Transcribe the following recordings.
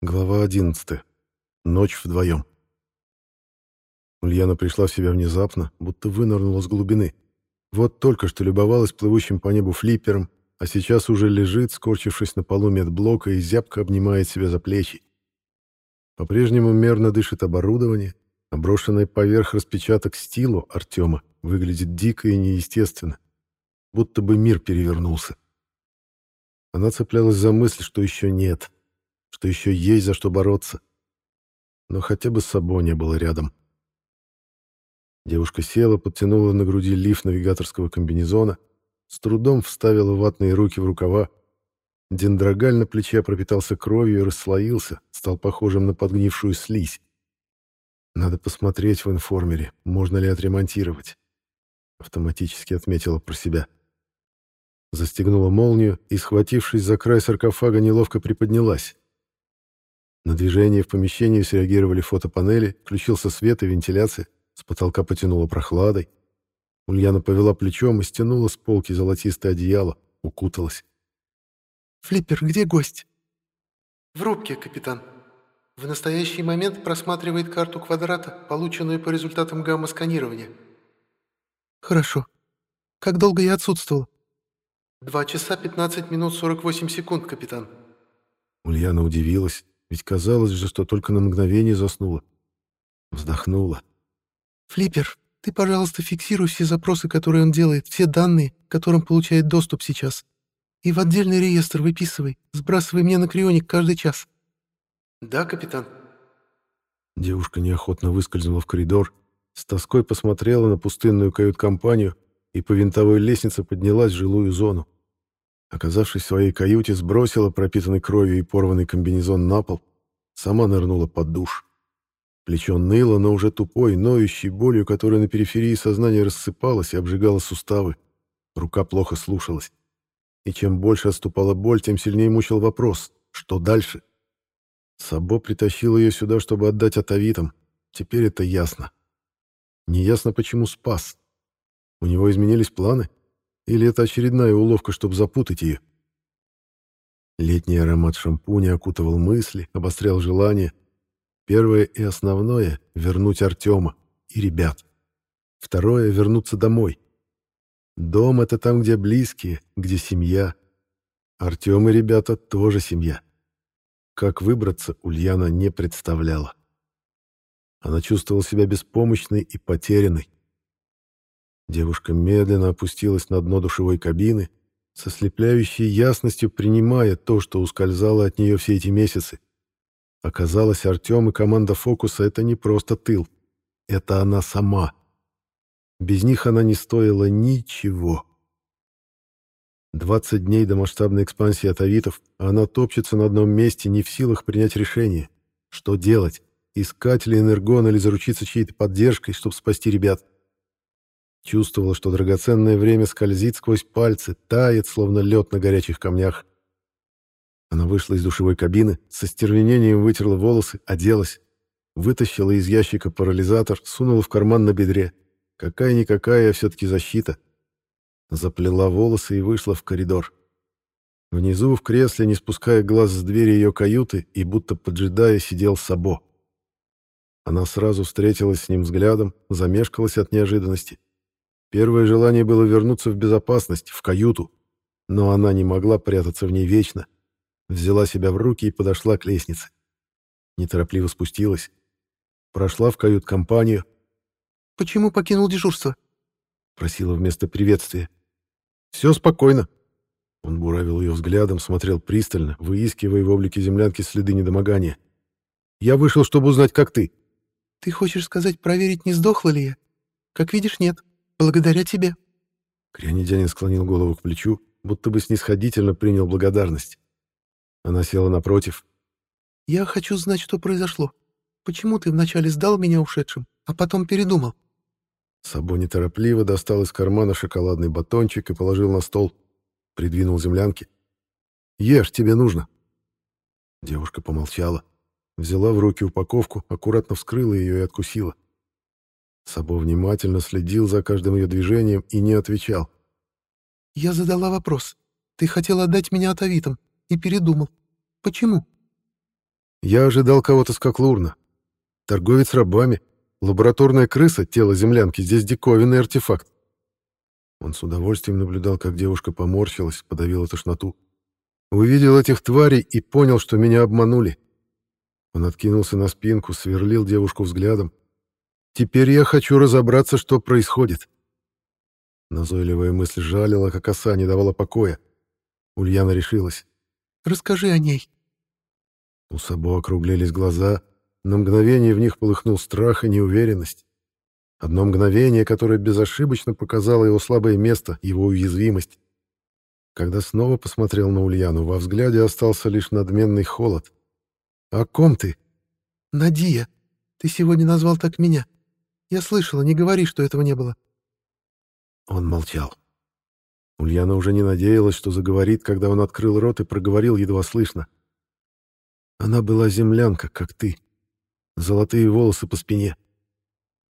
Глава 11. Ночь вдвоем. Ульяна пришла в себя внезапно, будто вынырнула с глубины. Вот только что любовалась плывущим по небу флиппером, а сейчас уже лежит, скорчившись на полу медблока и зябко обнимает себя за плечи. По-прежнему мерно дышит оборудование, а брошенный поверх распечаток стилу Артема выглядит дико и неестественно, будто бы мир перевернулся. Она цеплялась за мысль, что еще нет — что еще есть за что бороться. Но хотя бы с собой не было рядом. Девушка села, подтянула на груди лиф навигаторского комбинезона, с трудом вставила ватные руки в рукава. Дендрогаль на плече пропитался кровью и расслоился, стал похожим на подгнившую слизь. Надо посмотреть в информере, можно ли отремонтировать. Автоматически отметила про себя. Застегнула молнию и, схватившись за край саркофага, неловко приподнялась. На движение в помещении среагировали фотопанели, включился свет и вентиляция, с потолка потянуло прохладой. Ульяна повела плечом и стянула с полки золотистое одеяло, укуталась. «Флиппер, где гость?» «В рубке, капитан. В настоящий момент просматривает карту квадрата, полученную по результатам гамма-сканирования». «Хорошо. Как долго я отсутствовал?» «Два часа пятнадцать минут сорок восемь секунд, капитан». Ульяна удивилась, ведь казалось же, что только на мгновение заснула. Вздохнула. «Флиппер, ты, пожалуйста, фиксируй все запросы, которые он делает, все данные, к которым получает доступ сейчас. И в отдельный реестр выписывай, сбрасывай мне на крионик каждый час». «Да, капитан». Девушка неохотно выскользнула в коридор, с тоской посмотрела на пустынную кают-компанию и по винтовой лестнице поднялась в жилую зону. Оказавшись в своей каюте, сбросила пропитанный кровью и порванный комбинезон на пол, сама нырнула под душ. Плечо ныло, но уже тупой, ноющей болью, которая на периферии сознания рассыпалась и обжигала суставы. Рука плохо слушалась. И чем больше отступала боль, тем сильнее мучил вопрос, что дальше? Сабо притащил ее сюда, чтобы отдать атовитам. Теперь это ясно. Неясно, почему спас. У него изменились планы? Или это очередная уловка, чтобы запутать ее? Летний аромат шампуня окутывал мысли, обострял желание. Первое и основное — вернуть Артема и ребят. Второе — вернуться домой. Дом — это там, где близкие, где семья. Артем и ребята тоже семья. Как выбраться, Ульяна не представляла. Она чувствовала себя беспомощной и потерянной. Девушка медленно опустилась на дно душевой кабины, со слепляющей ясностью принимая то, что ускользало от нее все эти месяцы. Оказалось, Артем и команда «Фокуса» — это не просто тыл. Это она сама. Без них она не стоила ничего. 20 дней до масштабной экспансии атовитов, а она топчется на одном месте, не в силах принять решение. Что делать? Искать ли энергон или заручиться чьей-то поддержкой, чтобы спасти ребят? — Чувствовала, что драгоценное время скользит сквозь пальцы, тает, словно лед на горячих камнях. Она вышла из душевой кабины, со стервенением вытерла волосы, оделась, вытащила из ящика парализатор, сунула в карман на бедре. Какая-никакая, а все-таки защита. Заплела волосы и вышла в коридор. Внизу, в кресле, не спуская глаз с двери ее каюты и будто поджидая, сидел Сабо. Она сразу встретилась с ним взглядом, замешкалась от неожиданности. Первое желание было вернуться в безопасность, в каюту, но она не могла прятаться в ней вечно. Взяла себя в руки и подошла к лестнице. Неторопливо спустилась. Прошла в кают-компанию. «Почему покинул дежурство?» Просила вместо приветствия. «Все спокойно». Он буравил ее взглядом, смотрел пристально, выискивая в облике землянки следы недомогания. «Я вышел, чтобы узнать, как ты». «Ты хочешь сказать, проверить, не сдохла ли я? Как видишь, нет. Благодаря тебе». Крионидянин склонил голову к плечу, будто бы снисходительно принял благодарность. Она села напротив. «Я хочу знать, что произошло. Почему ты вначале сдал меня ушедшим, а потом передумал?» Сабо неторопливо достал из кармана шоколадный батончик и положил на стол. Придвинул землянки. «Ешь, тебе нужно». Девушка помолчала. Взяла в руки упаковку, аккуратно вскрыла ее и откусила. Сабо внимательно следил за каждым ее движением и не отвечал. «Я задала вопрос. Ты хотел отдать меня атовитам и передумал. Почему?» Я ожидал кого-то с Коклурна. Торговец рабами, лабораторная крыса, тело землянки, здесь диковинный артефакт. Он с удовольствием наблюдал, как девушка поморщилась, подавила тошноту. Увидел этих тварей и понял, что меня обманули. Он откинулся на спинку, сверлил девушку взглядом. «Теперь я хочу разобраться, что происходит». Назойливая мысль жалила, как оса, не давала покоя. Ульяна решилась. «Расскажи о ней». У Сабо округлились глаза, на мгновение в них полыхнул страх и неуверенность. Одно мгновение, которое безошибочно показало его слабое место, его уязвимость. Когда снова посмотрел на Ульяну, во взгляде остался лишь надменный холод. «О ком ты?» «Надия. Ты сегодня назвал так меня. Я слышала, не говори, что этого не было». Он молчал. Ульяна уже не надеялась, что заговорит, когда он открыл рот и проговорил едва слышно. Она была землянка, как ты. Золотые волосы по спине.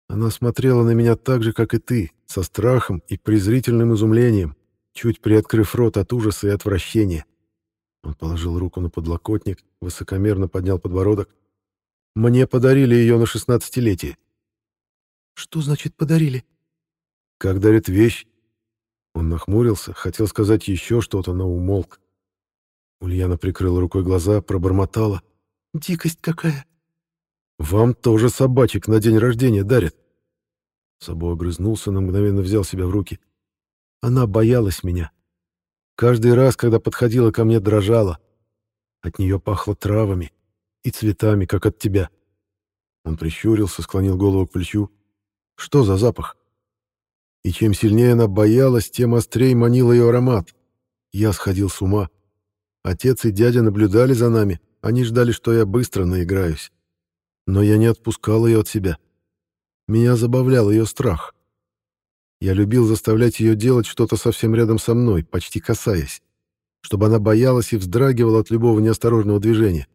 Она смотрела на меня так же, как и ты, со страхом и презрительным изумлением, чуть приоткрыв рот от ужаса и отвращения. Он положил руку на подлокотник, высокомерно поднял подбородок. «Мне подарили ее на шестнадцатилетие». «Что значит подарили?» «Как дарит вещь». Он нахмурился, хотел сказать еще что-то, но умолк. Ульяна прикрыла рукой глаза, пробормотала. «Дикость какая!» «Вам тоже собачек на день рождения дарят». Сабо огрызнулся, но мгновенно взял себя в руки. Она боялась меня. Каждый раз, когда подходила ко мне, дрожала. От нее пахло травами и цветами, как от тебя. Он прищурился, склонил голову к плечу. Что за запах? И чем сильнее она боялась, тем острее манил ее аромат. Я сходил с ума. Отец и дядя наблюдали за нами. Они ждали, что я быстро наиграюсь. Но я не отпускал ее от себя. Меня забавлял ее страх. Я любил заставлять ее делать что-то совсем рядом со мной, почти касаясь, чтобы она боялась и вздрагивала от любого неосторожного движения.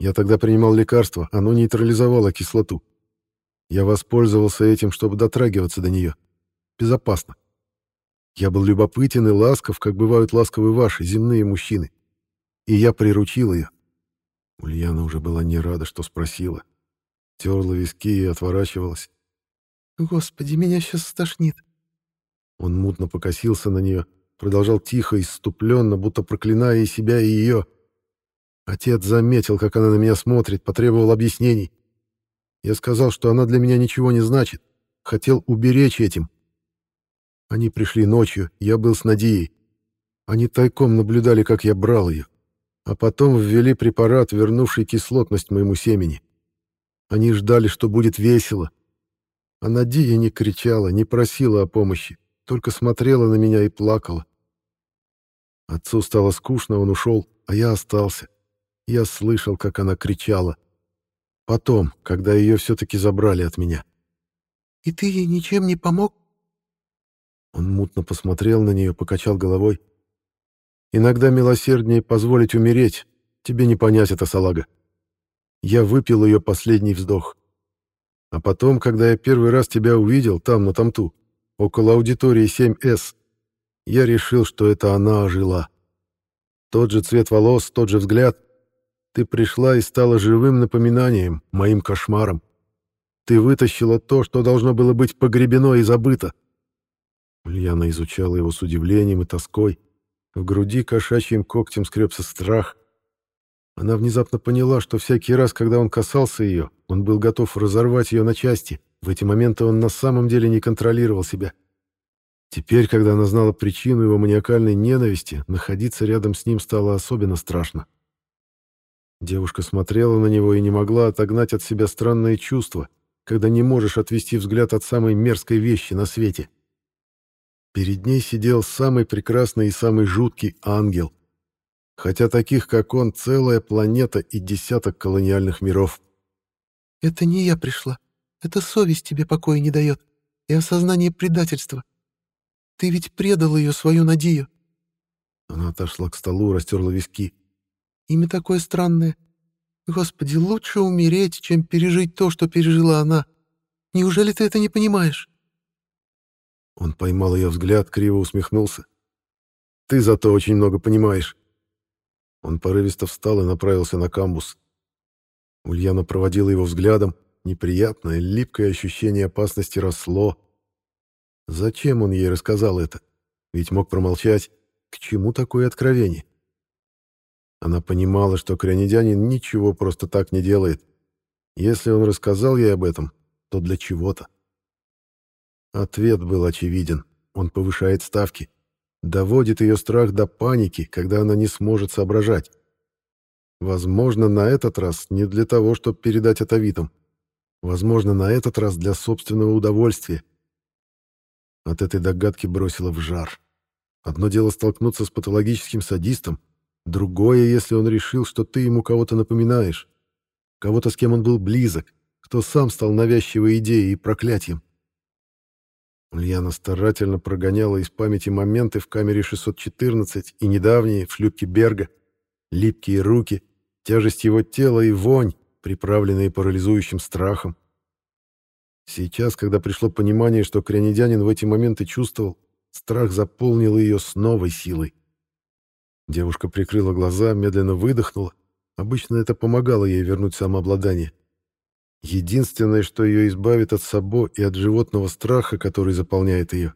Я тогда принимал лекарство, оно нейтрализовало кислоту. Я воспользовался этим, чтобы дотрагиваться до нее. Безопасно. Я был любопытен и ласков, как бывают ласковы ваши, земные мужчины. И я приручил ее. Ульяна уже была не рада, что спросила. Терла виски и отворачивалась. Господи, меня сейчас стошнит. Он мутно покосился на нее, продолжал тихо и иступленно, будто проклиная и себя, и ее. Отец заметил, как она на меня смотрит, потребовал объяснений. Я сказал, что она для меня ничего не значит. Хотел уберечь этим. Они пришли ночью, я был с Надией. Они тайком наблюдали, как я брал ее. А потом ввели препарат, вернувший кислотность моему семени. Они ждали, что будет весело, а Надия не кричала, не просила о помощи, только смотрела на меня и плакала. Отцу стало скучно, он ушел, а я остался. Я слышал, как она кричала. Потом, когда ее все-таки забрали от меня. «И ты ей ничем не помог?» Он мутно посмотрел на нее, покачал головой. «Иногда милосерднее позволить умереть. Тебе не понять это, салага. Я выпил ее последний вздох. А потом, когда я первый раз тебя увидел там, на Тамту, около аудитории 7С, я решил, что это она ожила. Тот же цвет волос, тот же взгляд. Ты пришла и стала живым напоминанием, моим кошмаром. Ты вытащила то, что должно было быть погребено и забыто. Ульяна изучала его с удивлением и тоской. В груди кошачьим когтем скребся страх. Она внезапно поняла, что всякий раз, когда он касался ее, он был готов разорвать ее на части. В эти моменты он на самом деле не контролировал себя. Теперь, когда она знала причину его маниакальной ненависти, находиться рядом с ним стало особенно страшно. Девушка смотрела на него и не могла отогнать от себя странное чувство, когда не можешь отвести взгляд от самой мерзкой вещи на свете. Перед ней сидел самый прекрасный и самый жуткий ангел, хотя таких, как он, целая планета и десяток колониальных миров. «Это не я пришла. Это совесть тебе покоя не дает, и осознание предательства. Ты ведь предал ее, свою Надию». Она отошла к столу, растерла виски. «Имя такое странное. Господи, лучше умереть, чем пережить то, что пережила она. Неужели ты это не понимаешь?» Он поймал ее взгляд, криво усмехнулся. «Ты зато очень много понимаешь. Он порывисто встал и направился на камбус. Ульяна проводила его взглядом, неприятное, липкое ощущение опасности росло. Зачем он ей рассказал это? Ведь мог промолчать. К чему такое откровение? Она понимала, что крянедянин ничего просто так не делает. Если он рассказал ей об этом, то для чего-то. Ответ был очевиден. Он повышает ставки. Доводит ее страх до паники, когда она не сможет соображать. Возможно, на этот раз не для того, чтобы передать это Витам. Возможно, на этот раз для собственного удовольствия. От этой догадки бросило в жар. Одно дело столкнуться с патологическим садистом, другое, если он решил, что ты ему кого-то напоминаешь, кого-то, с кем он был близок, кто сам стал навязчивой идеей и проклятием. Ульяна старательно прогоняла из памяти моменты в камере 614 и недавние в шлюпке Берга, липкие руки, тяжесть его тела и вонь, приправленные парализующим страхом. Сейчас, когда пришло понимание, что крянедянин в эти моменты чувствовал, страх заполнил ее с новой силой. Девушка прикрыла глаза, медленно выдохнула. Обычно это помогало ей вернуть самообладание. Единственное, что ее избавит от собо и от животного страха, который заполняет ее,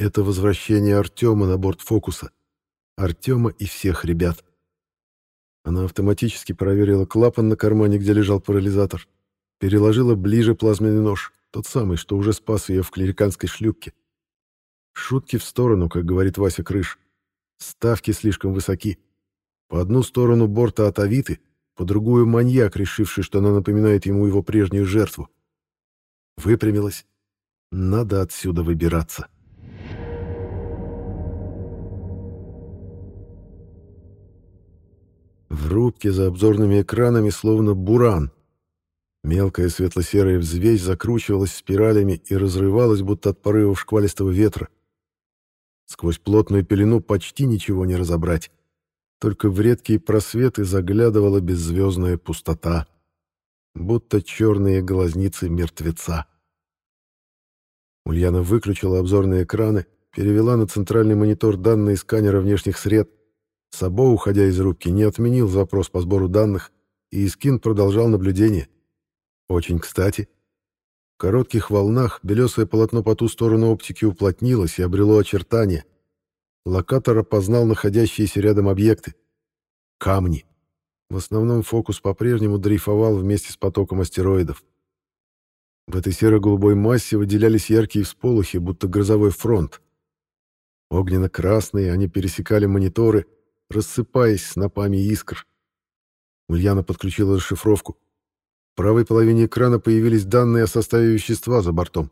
это возвращение Артема на борт «Фокуса». Артема и всех ребят. Она автоматически проверила клапан на кармане, где лежал парализатор. Переложила ближе плазменный нож, тот самый, что уже спас ее в клериканской шлюпке. Шутки в сторону, как говорит Вася Крыш. Ставки слишком высоки. По одну сторону борта атовиты, по другую маньяк, решивший, что она напоминает ему его прежнюю жертву. Выпрямилась. Надо отсюда выбираться. В рубке за обзорными экранами словно буран. Мелкая светло-серая взвесь закручивалась спиралями и разрывалась, будто от порывов шквалистого ветра. Сквозь плотную пелену почти ничего не разобрать. Только в редкие просветы заглядывала беззвездная пустота, будто черные глазницы мертвеца. Ульяна выключила обзорные экраны, перевела на центральный монитор данные сканера внешних сред — Сабо, уходя из рубки, не отменил запрос по сбору данных, и Искин продолжал наблюдение. Очень кстати. Коротких волнах белесое полотно по ту сторону оптики уплотнилось и обрело очертания. Локатор опознал находящиеся рядом объекты. Камни. В основном фокус по-прежнему дрейфовал вместе с потоком астероидов. В этой серо-голубой массе выделялись яркие всполохи, будто грозовой фронт. Огненно-красные, они пересекали мониторы — рассыпаясь снопами искр. Ульяна подключила расшифровку. В правой половине экрана появились данные о составе вещества за бортом.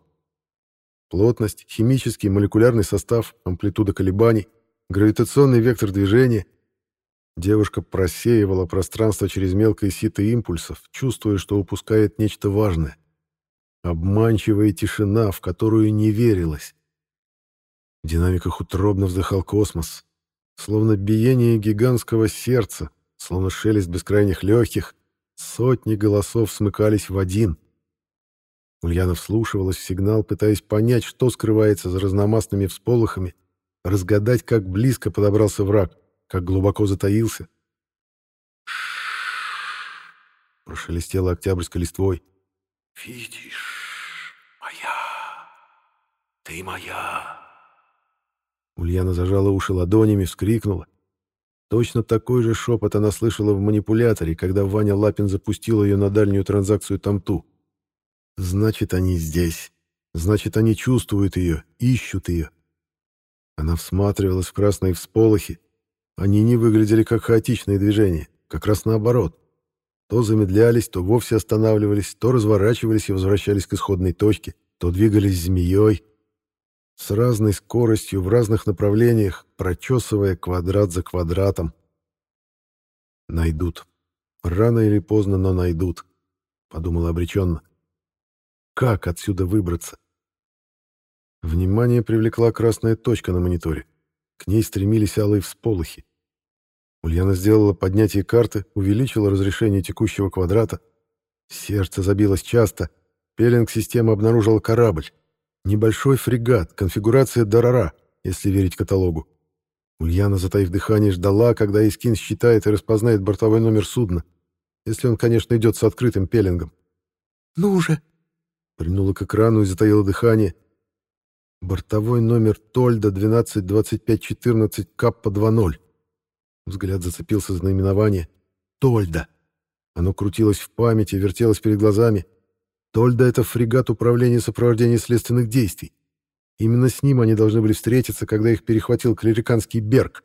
Плотность, химический молекулярный состав, амплитуда колебаний, гравитационный вектор движения. Девушка просеивала пространство через мелкое сито импульсов, чувствуя, что упускает нечто важное. Обманчивая тишина, в которую не верилось. В динамиках утробно вздыхал космос словно биение гигантского сердца, словно шелест бескрайних легких, сотни голосов смыкались в один. Ульяна вслушивалась в сигнал, пытаясь понять, что скрывается за разномастными всполохами, разгадать, как близко подобрался враг, как глубоко затаился. прошелестело октябрьской листвой. «Видишь, моя, ты моя». Ульяна зажала уши ладонями, вскрикнула. Точно такой же шепот она слышала в манипуляторе, когда Ваня Лапин запустил ее на дальнюю транзакцию Тамту. Значит, они здесь. Значит, они чувствуют ее, ищут ее. Она всматривалась в красные всполохи. Они не выглядели как хаотичные движения, как раз наоборот. То замедлялись, то вовсе останавливались, то разворачивались и возвращались к исходной точке, то двигались змеей, с разной скоростью в разных направлениях, прочесывая квадрат за квадратом. Найдут. Рано или поздно, но найдут, подумала обреченно. Как отсюда выбраться? Внимание привлекла красная точка на мониторе. К ней стремились алые всполохи. Ульяна сделала поднятие карты, увеличила разрешение текущего квадрата. Сердце забилось часто. Пеленг-система обнаружила корабль. Небольшой фрегат, конфигурация Дарара, если верить каталогу. Ульяна, затаив дыхание, ждала, когда Искин считает и распознает бортовой номер судна. если он, конечно, идет с открытым пеленгом. «Ну уже!» Принула к экрану и затаила дыхание. Бортовой номер Тольда 122514 Каппа 20. Взгляд зацепился за наименование. Тольда. Оно крутилось в памяти, вертелось перед глазами. Тольда — это фрегат управления сопровождения следственных действий. Именно с ним они должны были встретиться, когда их перехватил клериканский Берг.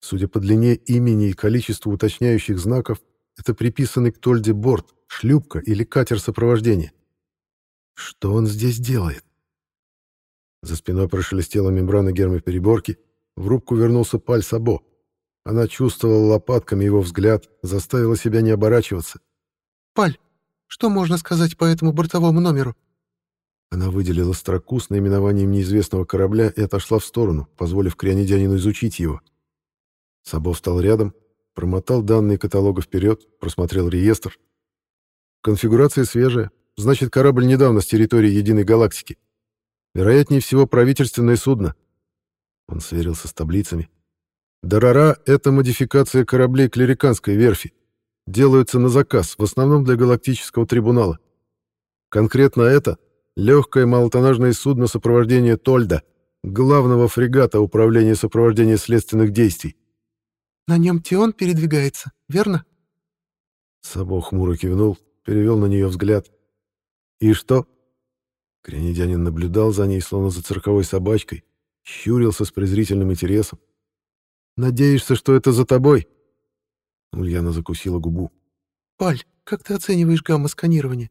Судя по длине имени и количеству уточняющих знаков, это приписанный к Тольде борт, шлюпка или катер сопровождения. Что он здесь делает? За спиной прошелестела мембрана гермопереборки, в рубку вернулся Паль Сабо. Она чувствовала лопатками его взгляд, заставила себя не оборачиваться. «Паль, что можно сказать по этому бортовому номеру?» Она выделила строку с наименованием неизвестного корабля и отошла в сторону, позволив крионидянину изучить его. Сабо встал рядом, промотал данные каталога вперед, просмотрел реестр. Конфигурация свежая, значит, корабль недавно с территории Единой Галактики. Вероятнее всего, правительственное судно. Он сверился с таблицами. Дарара — это модификация кораблей клериканской верфи. Делаются на заказ, в основном для галактического трибунала. Конкретно это — легкое малотоннажное судно сопровождения Тольда, главного фрегата управления сопровождения следственных действий. «На нем Тион передвигается, верно?» Сабо хмуро кивнул, перевел на нее взгляд. «И что?» Кренедянин наблюдал за ней, словно за цирковой собачкой, щурился с презрительным интересом. Надеешься, что это за тобой?» Ульяна закусила губу. «Паль, как ты оцениваешь гамма-сканирование?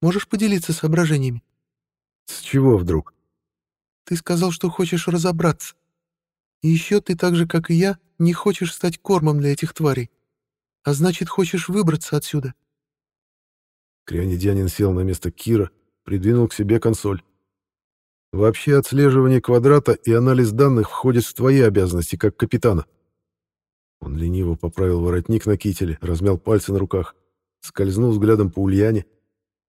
Можешь поделиться соображениями?» «С чего вдруг?» «Ты сказал, что хочешь разобраться. И еще ты так же, как и я, не хочешь стать кормом для этих тварей. А значит, хочешь выбраться отсюда». Крионидянин сел на место Кира, придвинул к себе консоль. Вообще отслеживание квадрата и анализ данных входит в твои обязанности как капитана. Он лениво поправил воротник на кителе, размял пальцы на руках, скользнул взглядом по Ульяне,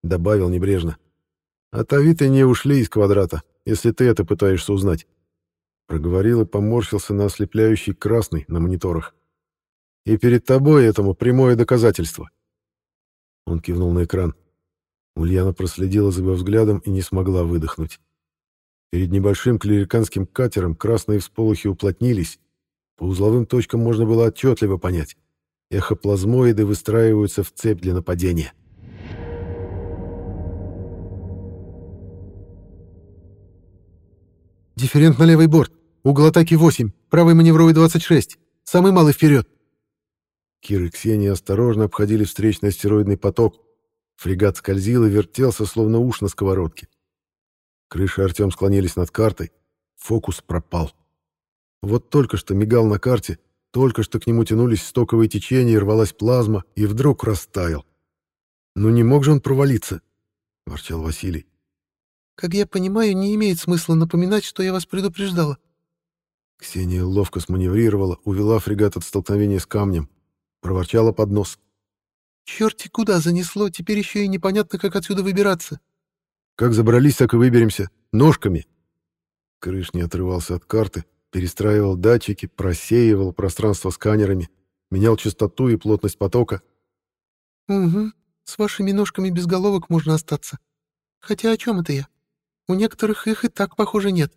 добавил небрежно. «А Тавиты не ушли из квадрата, если ты это пытаешься узнать». Проговорил и поморщился на ослепляющий красный на мониторах. «И перед тобой этому прямое доказательство». Он кивнул на экран. Ульяна проследила за его взглядом и не смогла выдохнуть. Перед небольшим клериканским катером красные всполохи уплотнились. По узловым точкам можно было отчетливо понять. Эхоплазмоиды выстраиваются в цепь для нападения. «Дифферент на левый борт. Угол атаки 8. Правый маневровый 26. Самый малый вперед!» Кир и Ксения осторожно обходили встречный астероидный поток. Фрегат скользил и вертелся, словно уш на сковородке. Крыши Артем склонились над картой. Фокус пропал. Вот только что мигал на карте, только что к нему тянулись стоковые течения и рвалась плазма, и вдруг растаял. «Ну не мог же он провалиться?» — ворчал Василий. «Как я понимаю, не имеет смысла напоминать, что я вас предупреждала». Ксения ловко сманеврировала, увела фрегат от столкновения с камнем, проворчала под нос. «Черти куда занесло, теперь еще и непонятно, как отсюда выбираться». Как забрались, так и выберемся. Ножками. Крыш не отрывался от карты, перестраивал датчики, просеивал пространство сканерами, менял частоту и плотность потока. «Угу. С вашими ножками без головок можно остаться. Хотя о чем это я? У некоторых их и так, похоже, нет».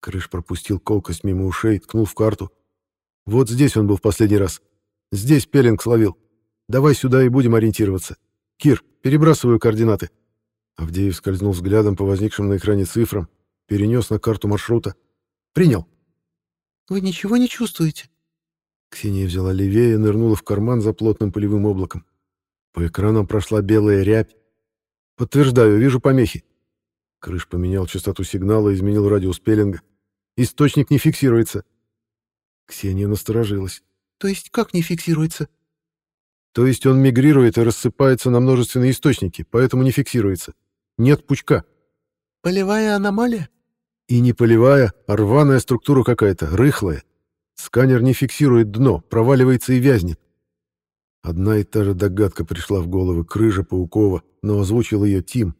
Крыш пропустил колкость мимо ушей, ткнул в карту. «Вот здесь он был в последний раз. Здесь Пеллинг словил. Давай сюда и будем ориентироваться. Кир, перебрасываю координаты». Авдеев скользнул взглядом по возникшим на экране цифрам, перенес на карту маршрута. «Принял». «Вы ничего не чувствуете?» Ксения взяла левее и нырнула в карман за плотным полевым облаком. По экранам прошла белая рябь. «Подтверждаю, вижу помехи». Крыш поменял частоту сигнала и изменил радиус пеленга. «Источник не фиксируется». Ксения насторожилась. «То есть как не фиксируется?» «То есть он мигрирует и рассыпается на множественные источники, поэтому не фиксируется. Нет пучка. Полевая аномалия? И не полевая, а рваная структура какая-то, рыхлая. Сканер не фиксирует дно, проваливается и вязнет. Одна и та же догадка пришла в голову Крыжа Паукова, но озвучил ее Тим.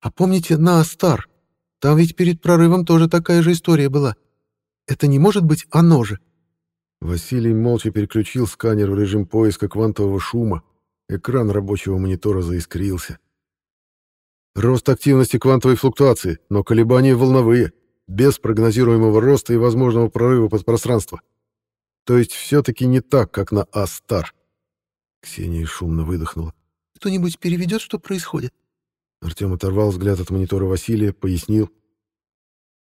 «А помните на Астар? Там ведь перед прорывом тоже такая же история была. Это не может быть оно же?» Василий молча переключил сканер в режим поиска квантового шума, экран рабочего монитора заискрился. Рост активности квантовой флуктуации, но колебания волновые, без прогнозируемого роста и возможного прорыва подпространства. То есть все-таки не так, как на А-Стар. Ксения шумно выдохнула. «Кто-нибудь переведет, что происходит?» Артем оторвал взгляд от монитора Василия, пояснил.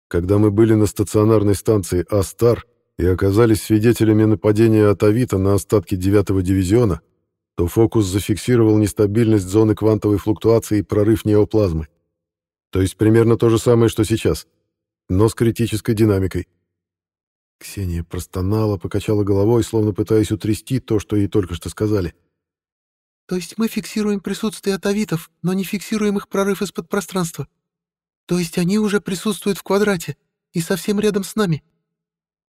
«Когда мы были на стационарной станции А-Стар и оказались свидетелями нападения от Авито на остатки 9-го дивизиона, то фокус зафиксировал нестабильность зоны квантовой флуктуации и прорыв неоплазмы. То есть примерно то же самое, что сейчас, но с критической динамикой. Ксения простонала, покачала головой, словно пытаясь утрясти то, что ей только что сказали. «То есть мы фиксируем присутствие атовитов, но не фиксируем их прорыв из-под пространства? То есть они уже присутствуют в квадрате и совсем рядом с нами?»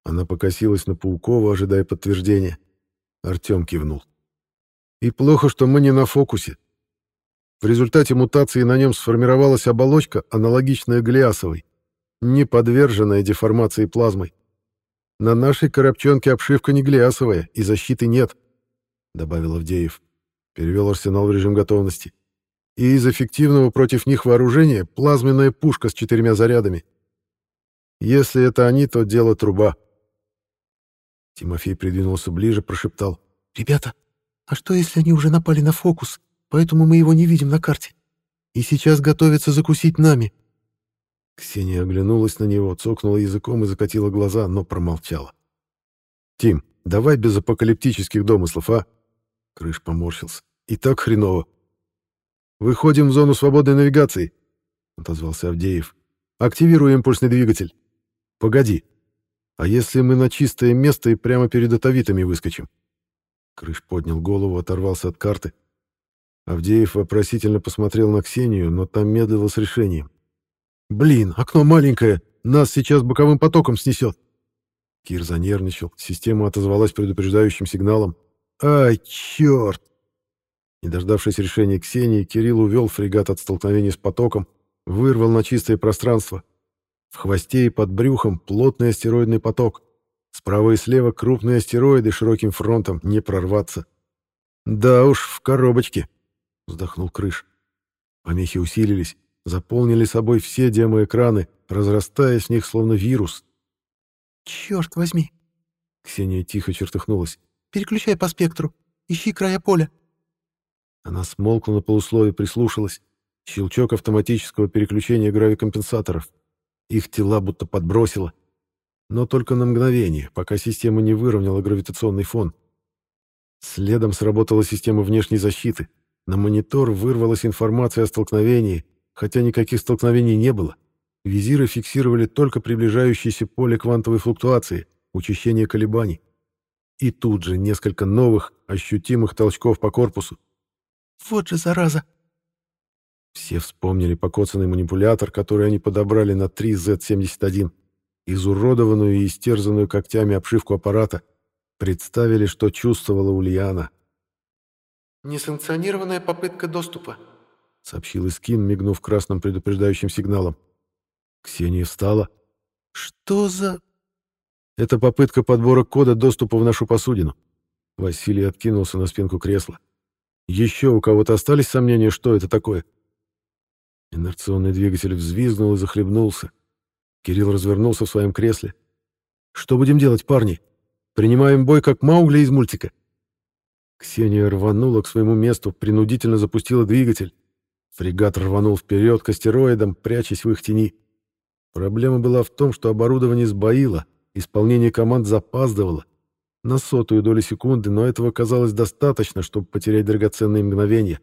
Она покосилась на Паукова, ожидая подтверждения. Артем кивнул. И плохо, что мы не на фокусе. В результате мутации на нем сформировалась оболочка, аналогичная глиасовой, не подверженная деформации плазмой. На нашей коробчонке обшивка не глиасовая, и защиты нет, — добавил Авдеев. Перевел арсенал в режим готовности. И из эффективного против них вооружения плазменная пушка с четырьмя зарядами. Если это они, то дело труба. Тимофей придвинулся ближе, прошептал. «Ребята, а что, если они уже напали на фокус, поэтому мы его не видим на карте? И сейчас готовятся закусить нами?» Ксения оглянулась на него, цокнула языком и закатила глаза, но промолчала. «Тим, давай без апокалиптических домыслов, а?» Крыш поморщился. «И так хреново». «Выходим в зону свободной навигации», — отозвался Авдеев. «Активируй импульсный двигатель». «Погоди. А если мы на чистое место и прямо перед атовитами выскочим?» Крыш поднял голову, оторвался от карты. Авдеев вопросительно посмотрел на Ксению, но там медлила с решением. «Блин, окно маленькое, нас сейчас боковым потоком снесет!» Кир занервничал, система отозвалась предупреждающим сигналом. «Ай, черт!» Не дождавшись решения Ксении, Кирилл увел фрегат от столкновения с потоком, вырвал на чистое пространство. В хвосте и под брюхом плотный астероидный поток. Справа и слева крупные астероиды широким фронтом, не прорваться. Да уж, в коробочке, вздохнул Крыш. Помехи усилились, заполнили собой все демоэкраны, разрастаясь в них словно вирус. Черт возьми! Ксения тихо чертыхнулась. Переключай по спектру, ищи края поля. Она смолкла на полуслове, прислушалась. Щелчок автоматического переключения гравикомпенсаторов. Их тела будто подбросило но только на мгновение, пока система не выровняла гравитационный фон. Следом сработала система внешней защиты. На монитор вырвалась информация о столкновении, хотя никаких столкновений не было. Визиры фиксировали только приближающееся поле квантовой флуктуации, учащение колебаний. И тут же несколько новых, ощутимых толчков по корпусу. «Вот же зараза!» Все вспомнили покоцанный манипулятор, который они подобрали на 3Z71 изуродованную и истерзанную когтями обшивку аппарата, представили, что чувствовала Ульяна. «Несанкционированная попытка доступа», — сообщил Искин, мигнув красным предупреждающим сигналом. Ксения встала. «Что за...» «Это попытка подбора кода доступа в нашу посудину». Василий откинулся на спинку кресла. «Еще у кого-то остались сомнения, что это такое?» Инерционный двигатель взвизгнул и захлебнулся. Кирилл развернулся в своем кресле. «Что будем делать, парни? Принимаем бой, как Маугли из мультика?» Ксения рванула к своему месту, принудительно запустила двигатель. Фрегат рванул вперед к астероидам, прячась в их тени. Проблема была в том, что оборудование сбоило, исполнение команд запаздывало. На сотую долю секунды, но этого казалось достаточно, чтобы потерять драгоценные мгновения.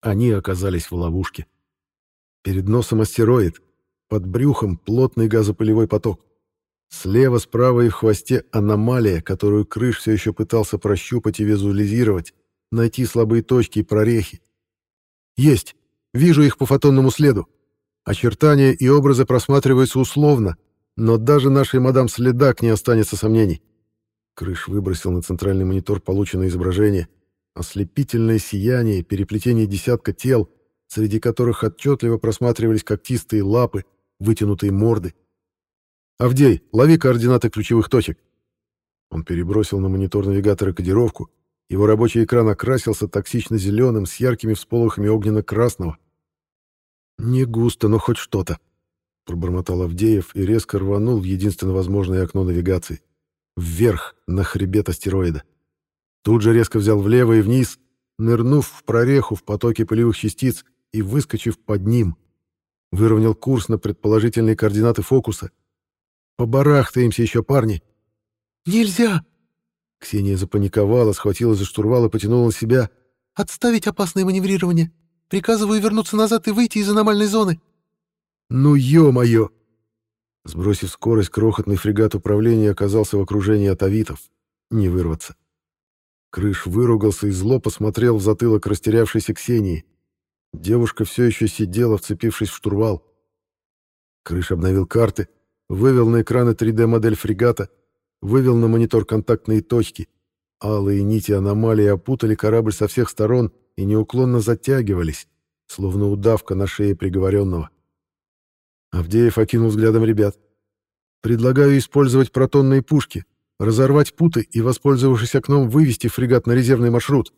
Они оказались в ловушке. Перед носом астероид, под брюхом плотный газопылевой поток. Слева, справа и в хвосте аномалия, которую крыш все еще пытался прощупать и визуализировать, найти слабые точки и прорехи. Есть! Вижу их по фотонному следу. Очертания и образы просматриваются условно, но даже нашей мадам Следак не останется сомнений. Крыш выбросил на центральный монитор полученное изображение. Ослепительное сияние, переплетение десятка тел, среди которых отчетливо просматривались когтистые лапы, вытянутые морды. «Авдей, лови координаты ключевых точек». Он перебросил на монитор навигатора кодировку, Его рабочий экран окрасился токсично-зеленым с яркими всполохами огненно-красного. «Не густо, но хоть что-то», — пробормотал Авдеев и резко рванул в единственно возможное окно навигации. Вверх, на хребет астероида. Тут же резко взял влево и вниз, нырнув в прореху в потоке пылевых частиц и выскочив под ним. Выровнял курс на предположительные координаты фокуса. «Побарахтаемся еще, парни!» «Нельзя!» Ксения запаниковала, схватила за штурвал и потянула на себя. «Отставить опасное маневрирование! Приказываю вернуться назад и выйти из аномальной зоны!» «Ну, ё-моё!» Сбросив скорость, крохотный фрегат управления оказался в окружении атовитов. Не вырваться. Крыш выругался и зло посмотрел в затылок растерявшейся Ксении. Девушка все еще сидела, вцепившись в штурвал. Крыш обновил карты, вывел на экраны 3D-модель фрегата, вывел на монитор контактные точки. Алые нити аномалии опутали корабль со всех сторон и неуклонно затягивались, словно удавка на шее приговоренного. Авдеев окинул взглядом ребят. «Предлагаю использовать протонные пушки, разорвать путы и, воспользовавшись окном, вывести фрегат на резервный маршрут».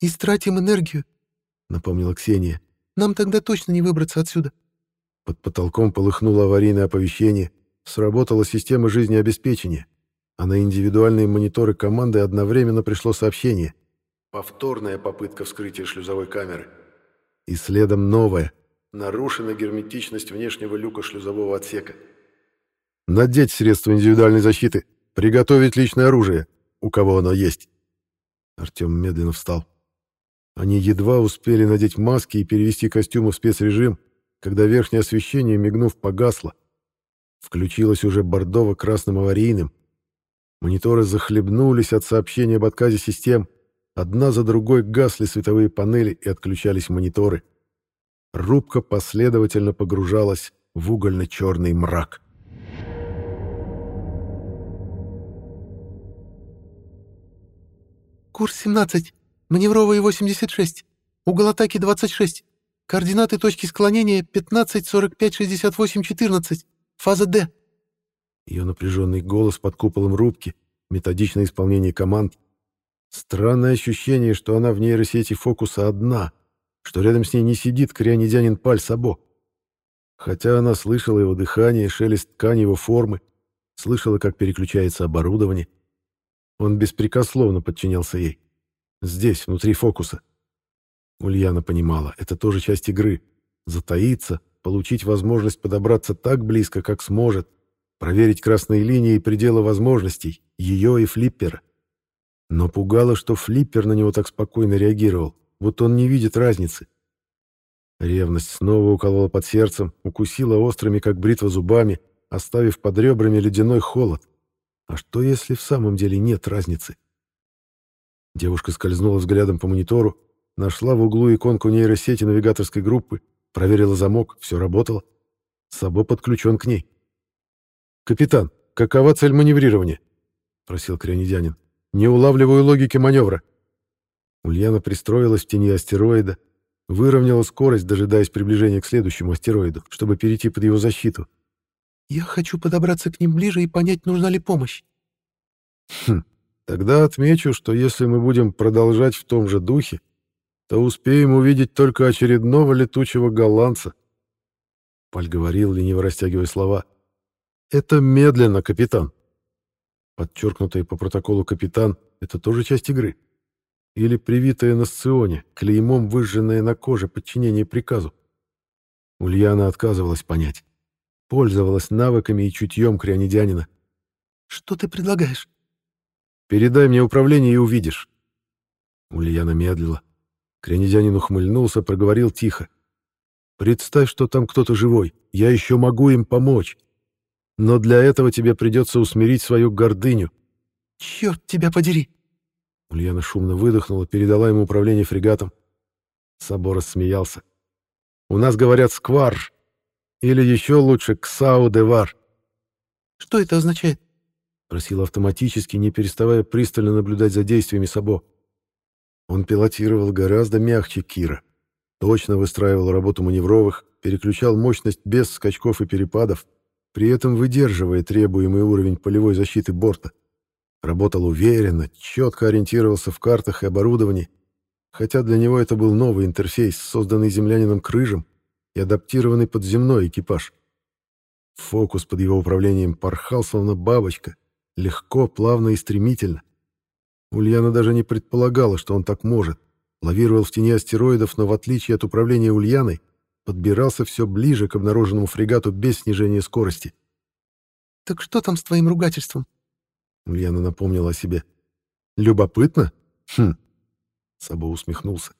«Истратим энергию», — напомнила Ксения. «Нам тогда точно не выбраться отсюда». Под потолком полыхнуло аварийное оповещение, сработала система жизнеобеспечения, а на индивидуальные мониторы команды одновременно пришло сообщение. Повторная попытка вскрытия шлюзовой камеры. И следом новое. Нарушена герметичность внешнего люка шлюзового отсека. Надеть средства индивидуальной защиты. Приготовить личное оружие, у кого оно есть. Артем медленно встал. Они едва успели надеть маски и перевести костюмы в спецрежим, когда верхнее освещение, мигнув, погасло. Включилось уже бордово-красным аварийным. Мониторы захлебнулись от сообщений об отказе систем. Одна за другой гасли световые панели и отключались мониторы. Рубка последовательно погружалась в угольно-черный мрак. «Курс 17, маневровый 86, угол атаки 26, координаты точки склонения 15, 45, 68, 14». Фаза Д. Ее напряженный голос под куполом рубки, методичное исполнение команд. Странное ощущение, что она в нейросети фокуса одна, что рядом с ней не сидит крянедянин Паль Сабо. Хотя она слышала его дыхание, шелест ткани его формы, слышала, как переключается оборудование. Он беспрекословно подчинялся ей. Здесь, внутри фокуса. Ульяна понимала, это тоже часть игры. Затаиться, получить возможность подобраться так близко, как сможет, проверить красные линии и пределы возможностей, ее и Флиппера. Но пугало, что Флиппер на него так спокойно реагировал, будто он не видит разницы. Ревность снова уколола под сердцем, укусила острыми, как бритва, зубами, оставив под ребрами ледяной холод. А что, если в самом деле нет разницы? Девушка скользнула взглядом по монитору, нашла в углу иконку нейросети навигаторской группы, Проверила замок, все работало. Сабо подключен к ней. «Капитан, какова цель маневрирования?» — просил крянедянин. «Не улавливаю логики маневра». Ульяна пристроилась в тени астероида, выровняла скорость, дожидаясь приближения к следующему астероиду, чтобы перейти под его защиту. «Я хочу подобраться к ним ближе и понять, нужна ли помощь». «Хм, тогда отмечу, что если мы будем продолжать в том же духе, то успеем увидеть только очередного летучего голландца. Паль говорил, лениво растягивая слова. «Это медленно, капитан». Подчеркнутый по протоколу капитан — это тоже часть игры. Или привитое на сционе, клеймом выжженное на коже подчинение приказу. Ульяна отказывалась понять. Пользовалась навыками и чутьем крянедянина. «Что ты предлагаешь?» «Передай мне управление и увидишь». Ульяна медлила. Кренедянин ухмыльнулся, проговорил тихо. «Представь, что там кто-то живой. Я еще могу им помочь. Но для этого тебе придется усмирить свою гордыню». «Черт тебя подери!» Ульяна шумно выдохнула, передала ему управление фрегатом. Собор смеялся. «У нас говорят сквар, или еще лучше ксау-девар». «Что это означает?» — просил автоматически, не переставая пристально наблюдать за действиями Сабо. Он пилотировал гораздо мягче Кира. Точно выстраивал работу маневровых, переключал мощность без скачков и перепадов, при этом выдерживая требуемый уровень полевой защиты борта. Работал уверенно, четко ориентировался в картах и оборудовании, хотя для него это был новый интерфейс, созданный землянином Крыжем и адаптированный под земной экипаж. Фокус под его управлением порхал, словно бабочка, легко, плавно и стремительно. Ульяна даже не предполагала, что он так может. Лавировал в тени астероидов, но в отличие от управления Ульяной, подбирался все ближе к обнаруженному фрегату без снижения скорости. «Так что там с твоим ругательством?» Ульяна напомнила о себе. «Любопытно? Хм». Сабо усмехнулся.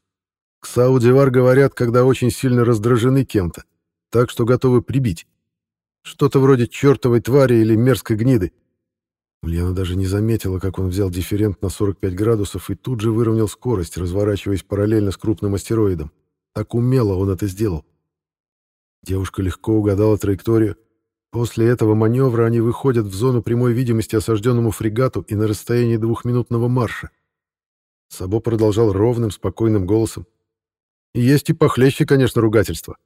«К Саудивар говорят, когда очень сильно раздражены кем-то, так что готовы прибить. Что-то вроде чертовой твари или мерзкой гниды. Ульяна даже не заметила, как он взял дифферент на 45 градусов и тут же выровнял скорость, разворачиваясь параллельно с крупным астероидом. Так умело он это сделал. Девушка легко угадала траекторию. После этого маневра они выходят в зону прямой видимости осажденному фрегату и на расстоянии двухминутного марша. Сабо продолжал ровным, спокойным голосом. Есть и похлеще, конечно, ругательство.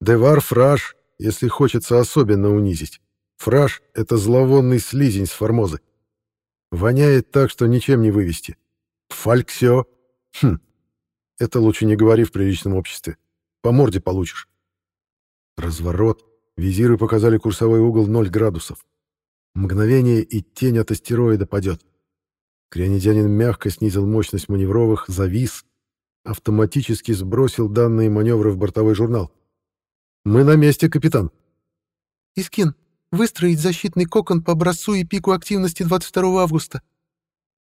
Девар фраж, если хочется особенно унизить. Фраж — это зловонный слизень с формозы. Воняет так, что ничем не вывести. Фальксио. Хм. Это лучше не говори в приличном обществе. По морде получишь. Разворот. Визиры показали курсовой угол 0 градусов. Мгновение, и тень от астероида падет. Крионидянин мягко снизил мощность маневровых, завис, автоматически сбросил данные маневра в бортовой журнал. «Мы на месте, капитан». «Искин, Выстроить защитный кокон по образцу и пику активности 22 августа.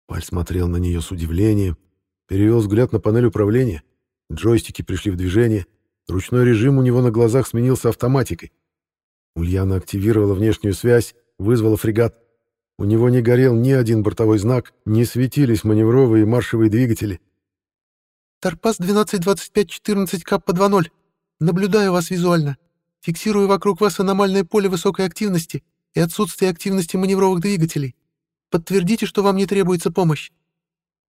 Паль смотрел на нее с удивлением, перевел взгляд на панель управления. Джойстики пришли в движение. Ручной режим у него на глазах сменился автоматикой. Ульяна активировала внешнюю связь, вызвала фрегат. У него не горел ни один бортовой знак, не светились маневровые и маршевые двигатели. «Торпас 122514 Каппа 2.0. Наблюдаю вас визуально. Фиксирую вокруг вас аномальное поле высокой активности и отсутствие активности маневровых двигателей. Подтвердите, что вам не требуется помощь».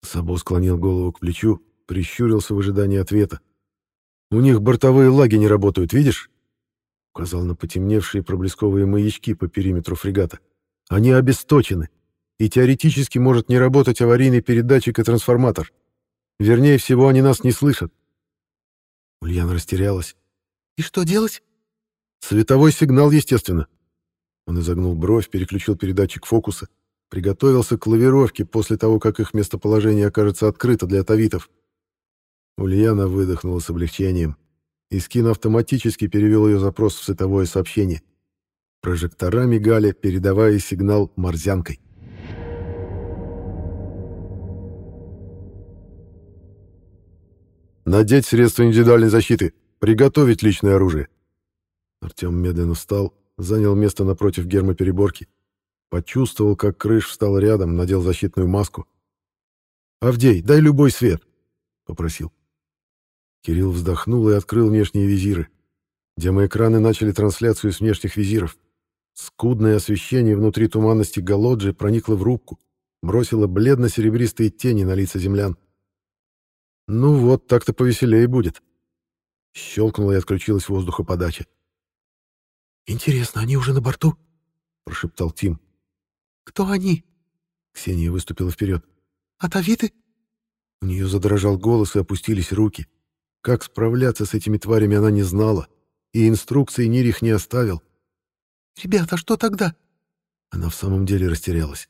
Сабо склонил голову к плечу, прищурился в ожидании ответа. «У них бортовые лаги не работают, видишь?» Указал на потемневшие проблесковые маячки по периметру фрегата. «Они обесточены, и теоретически может не работать аварийный передатчик и трансформатор. Вернее всего, они нас не слышат». Ульяна растерялась. «И что делать?» Световой сигнал, естественно. Он изогнул бровь, переключил передатчик фокуса, приготовился к лавировке после того, как их местоположение окажется открыто для тавитов. Ульяна выдохнула с облегчением. Искин автоматически перевел ее запрос в световое сообщение. Прожектора мигали, передавая сигнал морзянкой. Надеть средства индивидуальной защиты. Приготовить личное оружие. Артем медленно встал, занял место напротив гермопереборки. Почувствовал, как крыш встал рядом, надел защитную маску. «Авдей, дай любой свет!» — попросил. Кирилл вздохнул и открыл внешние визиры. Демоэкраны начали трансляцию с внешних визиров. Скудное освещение внутри туманности Галоджи проникло в рубку, бросило бледно-серебристые тени на лица землян. «Ну вот, так-то повеселее будет». Щелкнула и отключилась воздухоподача. «Интересно, они уже на борту?» — прошептал Тим. «Кто они?» Ксения выступила вперед. «Атавиты?» У нее задрожал голос и опустились руки. Как справляться с этими тварями она не знала, и инструкции Нирих не оставил. «Ребята, что тогда?» Она в самом деле растерялась.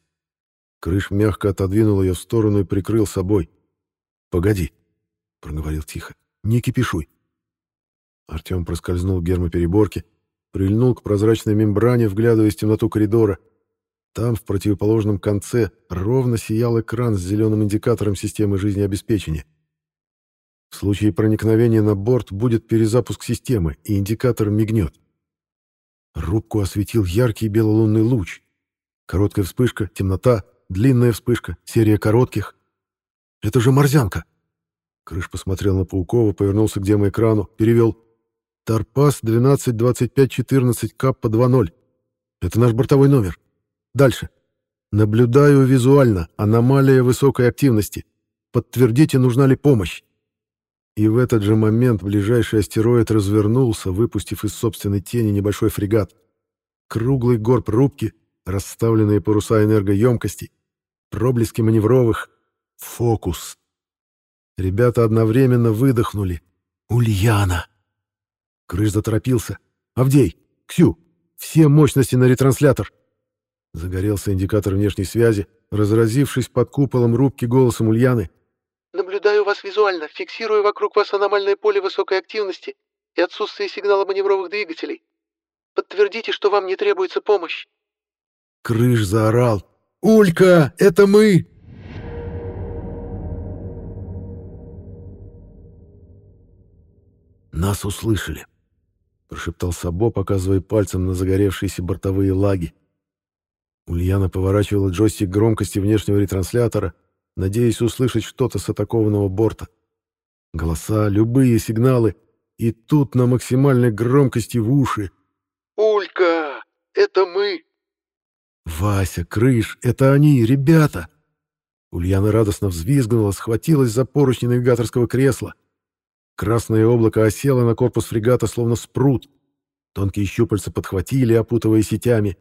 Крыш мягко отодвинул ее в сторону и прикрыл собой. «Погоди», — проговорил тихо, — «не кипишуй». Артем проскользнул к гермопереборке, прильнул к прозрачной мембране, вглядываясь в темноту коридора. Там, в противоположном конце, ровно сиял экран с зеленым индикатором системы жизнеобеспечения. В случае проникновения на борт будет перезапуск системы, и индикатор мигнет. Рубку осветил яркий белолунный луч. Короткая вспышка, темнота, длинная вспышка, серия коротких. «Это же морзянка!» Крыш посмотрел на Паукова, повернулся к демоэкрану, перевел Тарпас 122514 Каппа 2.0. Это наш бортовой номер. Дальше. Наблюдаю визуально. Аномалия высокой активности. Подтвердите, нужна ли помощь. И в этот же момент ближайший астероид развернулся, выпустив из собственной тени небольшой фрегат. Круглый горб рубки, расставленные паруса энергоемкости, проблески маневровых. Фокус. Ребята одновременно выдохнули. «Ульяна!» Крыш заторопился. «Авдей! Ксю! Все мощности на ретранслятор!» Загорелся индикатор внешней связи, разразившись под куполом рубки голосом Ульяны. «Наблюдаю вас визуально, фиксирую вокруг вас аномальное поле высокой активности и отсутствие сигнала маневровых двигателей. Подтвердите, что вам не требуется помощь». Крыш заорал. «Улька, это мы!» «Нас услышали», — прошептал Сабо, показывая пальцем на загоревшиеся бортовые лаги. Ульяна поворачивала джойстик громкости внешнего ретранслятора, надеясь услышать что-то с атакованного борта. Голоса, любые сигналы, и тут на максимальной громкости в уши. «Улька, это мы!» «Вася, Крыш, это они, ребята!» Ульяна радостно взвизгнула, схватилась за поручни навигаторского кресла. Красное облако осело на корпус фрегата, словно спрут. Тонкие щупальца подхватили, опутывая сетями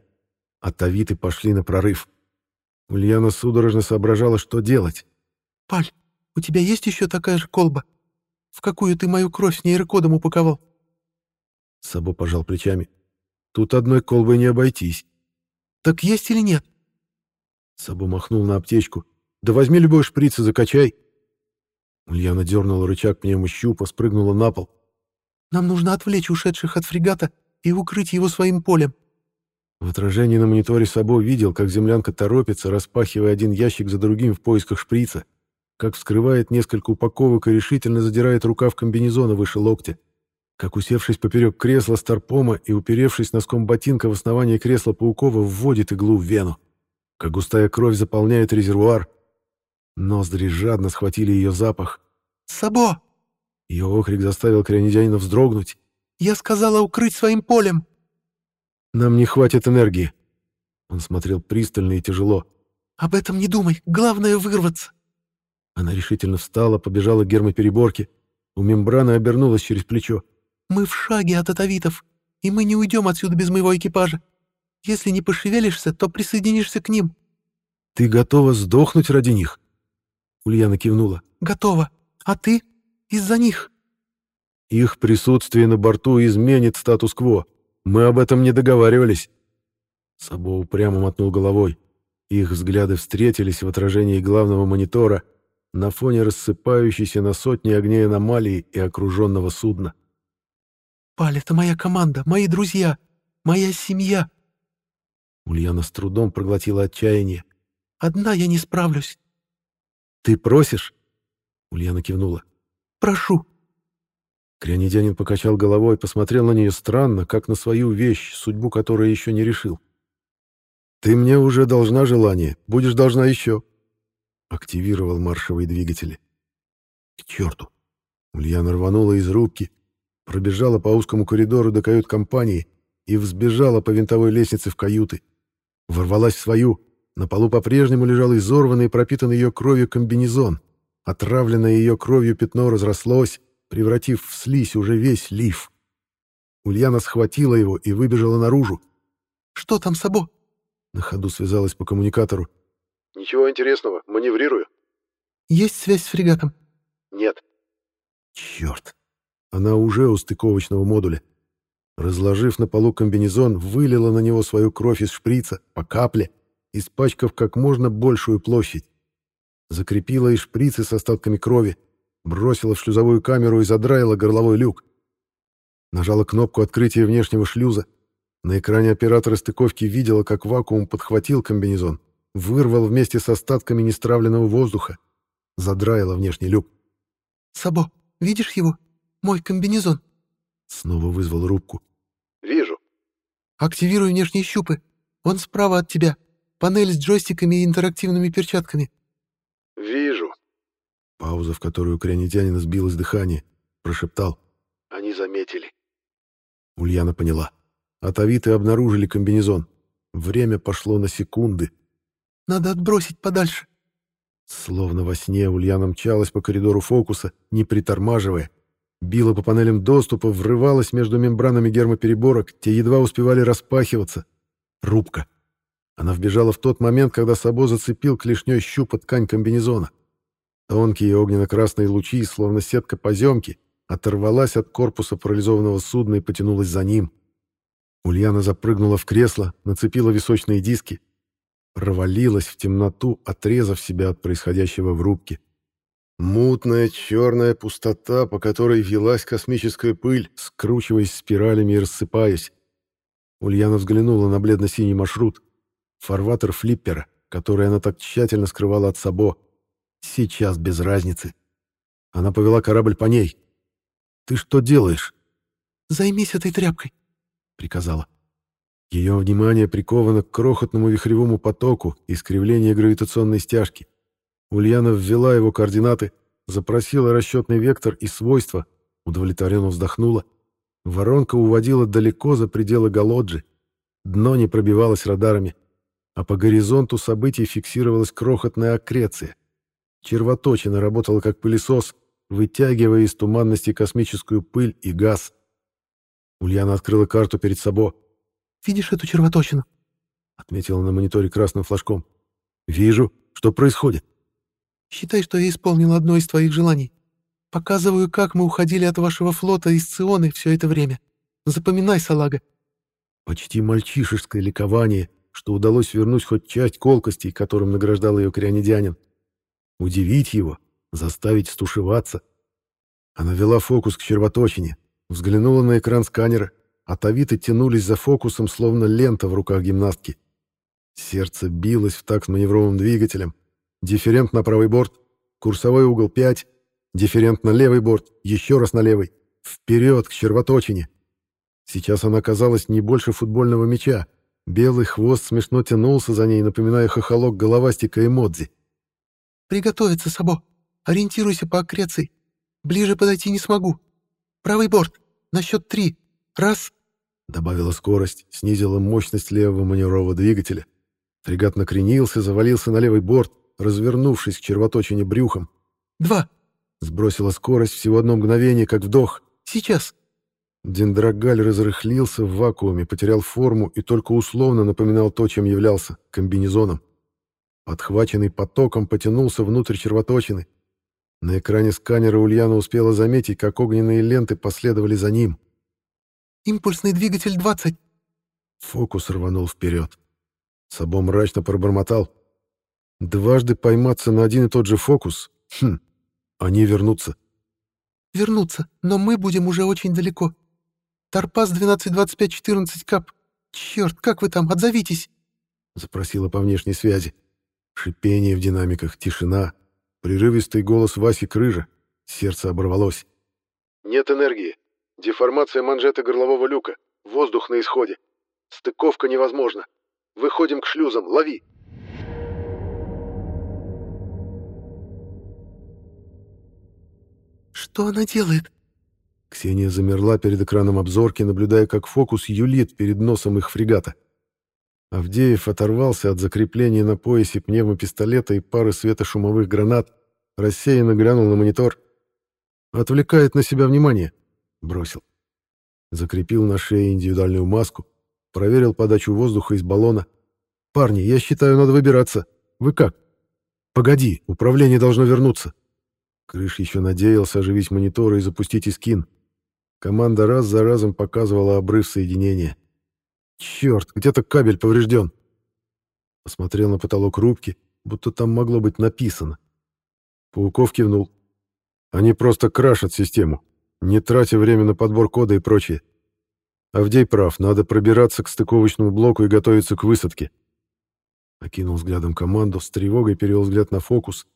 а тавиты пошли на прорыв. Ульяна судорожно соображала, что делать. «Паль, у тебя есть еще такая же колба? В какую ты мою кровь с нейрокодом упаковал?» Сабо пожал плечами. «Тут одной колбой не обойтись». «Так есть или нет?» Сабо махнул на аптечку. «Да возьми любой шприц и закачай». Ульяна дернула рычаг пневмощупа, спрыгнула на пол. «Нам нужно отвлечь ушедших от фрегата и укрыть его своим полем», в отражении на мониторе Сабо видел, как землянка торопится, распахивая один ящик за другим в поисках шприца, как вскрывает несколько упаковок и решительно задирает рукав комбинезона выше локтя, как, усевшись поперек кресла Старпома и уперевшись носком ботинка в основание кресла Паукова, вводит иглу в вену, как густая кровь заполняет резервуар. Ноздри жадно схватили ее запах. «Сабо!» Ее окрик заставил крионидянина вздрогнуть. «Я сказала укрыть своим полем!» Нам не хватит энергии. Он смотрел пристально и тяжело. Об этом не думай. Главное — вырваться. Она решительно встала, побежала к гермопереборке. У мембраны обернулась через плечо. Мы в шаге от атовитов, и мы не уйдем отсюда без моего экипажа. Если не пошевелишься, то присоединишься к ним. Ты готова сдохнуть ради них? Ульяна кивнула. Готова. А ты? Из-за них. Их присутствие на борту изменит статус-кво. Мы об этом не договаривались. Сабо упрямо мотнул головой. Их взгляды встретились в отражении главного монитора на фоне рассыпающейся на сотни огней аномалии и окруженного судна. «Паль, это моя команда, мои друзья, моя семья!» Ульяна с трудом проглотила отчаяние. «Одна я не справлюсь». «Ты просишь?» Ульяна кивнула. «Прошу». Крионидянин покачал головой, и посмотрел на нее странно, как на свою вещь, судьбу которой еще не решил. «Ты мне уже должна желание, будешь должна еще». Активировал маршевые двигатели. «К черту!» Ульяна рванула из рубки, пробежала по узкому коридору до кают-компании и взбежала по винтовой лестнице в каюты. Ворвалась в свою. На полу по-прежнему лежал изорванный и пропитанный ее кровью комбинезон. Отравленное ее кровью пятно разрослось, превратив в слизь уже весь лиф. Ульяна схватила его и выбежала наружу. «Что там, Сабо?» На ходу связалась по коммуникатору. «Ничего интересного, маневрирую». «Есть связь с фрегатом?» «Нет». «Черт! Она уже у стыковочного модуля». Разложив на полу комбинезон, вылила на него свою кровь из шприца, по капле, испачкав как можно большую площадь. Закрепила и шприцы с остатками крови, бросила в шлюзовую камеру и задраила горловой люк. Нажала кнопку открытия внешнего шлюза. На экране оператора стыковки видела, как вакуум подхватил комбинезон, вырвал вместе с остатками нестравленного воздуха, задраила внешний люк. «Сабо, видишь его? Мой комбинезон». Снова вызвал рубку. «Вижу». «Активируй внешние щупы. Он справа от тебя. Панель с джойстиками и интерактивными перчатками». «Вижу». Пауза, в которую крянитянина сбилось дыхание, прошептал. «Они заметили». Ульяна поняла. Атовиты обнаружили комбинезон. Время пошло на секунды. «Надо отбросить подальше». Словно во сне Ульяна мчалась по коридору фокуса, не притормаживая. Била по панелям доступа, врывалась между мембранами гермопереборок, те едва успевали распахиваться. Рубка. Она вбежала в тот момент, когда Сабо зацепил клешней щупа ткань комбинезона. Тонкие огненно-красные лучи, словно сетка поземки, оторвалась от корпуса парализованного судна и потянулась за ним. Ульяна запрыгнула в кресло, нацепила височные диски, провалилась в темноту, отрезав себя от происходящего в рубке. Мутная черная пустота, по которой велась космическая пыль, скручиваясь спиралями и рассыпаясь. Ульяна взглянула на бледно-синий маршрут. Фарватер флиппера, который она так тщательно скрывала от Сабо. Сейчас без разницы. Она повела корабль по ней. «Ты что делаешь?» «Займись этой тряпкой», — приказала. Ее внимание приковано к крохотному вихревому потоку искривления гравитационной стяжки. Ульяна ввела его координаты, запросила расчетный вектор и свойства, удовлетворенно вздохнула. Воронка уводила далеко за пределы Галоджи. Дно не пробивалось радарами, а по горизонту событий фиксировалась крохотная аккреция. Червоточина работала как пылесос, вытягивая из туманности космическую пыль и газ. Ульяна открыла карту перед собой. «Видишь эту червоточину?» — отметила на мониторе красным флажком. «Вижу. Что происходит?» «Считай, что я исполнила одно из твоих желаний. Показываю, как мы уходили от вашего флота из Ционы все это время. Запоминай, салага». Почти мальчишеское ликование, что удалось вернуть хоть часть колкостей, которым награждал ее крянедянин. Удивить его, заставить стушеваться. Она вела фокус к червоточине, взглянула на экран сканера, а тавиты тянулись за фокусом, словно лента в руках гимнастки. Сердце билось в такт маневровым двигателем. Дифферент на правый борт, курсовой угол 5, дифферент на левый борт, еще раз на левый. Вперед, к червоточине. Сейчас она казалась не больше футбольного мяча. Белый хвост смешно тянулся за ней, напоминая хохолок головастика эмодзи. «Приготовиться, Сабо. Ориентируйся по аккреции. Ближе подойти не смогу. Правый борт. На счет три. Раз, Добавила скорость, снизила мощность левого маневрового двигателя. Фрегат накренился, завалился на левый борт, развернувшись к червоточине брюхом. два. Сбросила скорость всего одно мгновение, как вдох. Сейчас. Дендрогаль разрыхлился в вакууме, потерял форму и только условно напоминал то, чем являлся — комбинезоном. Подхваченный потоком потянулся внутрь червоточины. На экране сканера Ульяна успела заметить, как огненные ленты последовали за ним. Импульсный двигатель 20. Фокус рванул вперед. Сабо мрачно пробормотал. Дважды пойматься на один и тот же фокус? Хм, они вернутся. Вернуться, но мы будем уже очень далеко. Торпас 12-25-14 кап. Черт, как вы там, отзовитесь!» Запросила по внешней связи. Шипение в динамиках, тишина, прерывистый голос Васи Крыжа. Сердце оборвалось. Нет энергии. Деформация манжеты горлового люка. Воздух на исходе. Стыковка невозможна. Выходим к шлюзам. Лови. «Что она делает?» Ксения замерла перед экраном обзорки, наблюдая, как фокус юлит перед носом их фрегата. Авдеев оторвался от закрепления на поясе пневмопистолета и пары светошумовых гранат, рассеянно глянул на монитор. «Отвлекает на себя внимание», — бросил. Закрепил на шее индивидуальную маску, проверил подачу воздуха из баллона. «Парни, я считаю, надо выбираться. Вы как?» «Погоди, управление должно вернуться». Крыш еще надеялся оживить мониторы и запустить искин. Команда раз за разом показывала обрыв соединения. «Черт, где-то кабель поврежден!» Посмотрел на потолок рубки, будто там могло быть написано. Пауков кивнул. «Они просто крашат систему, не тратя время на подбор кода и прочее. Авдей прав, надо пробираться к стыковочному блоку и готовиться к высадке». Окинул взглядом команду, с тревогой перевел взгляд на фокус.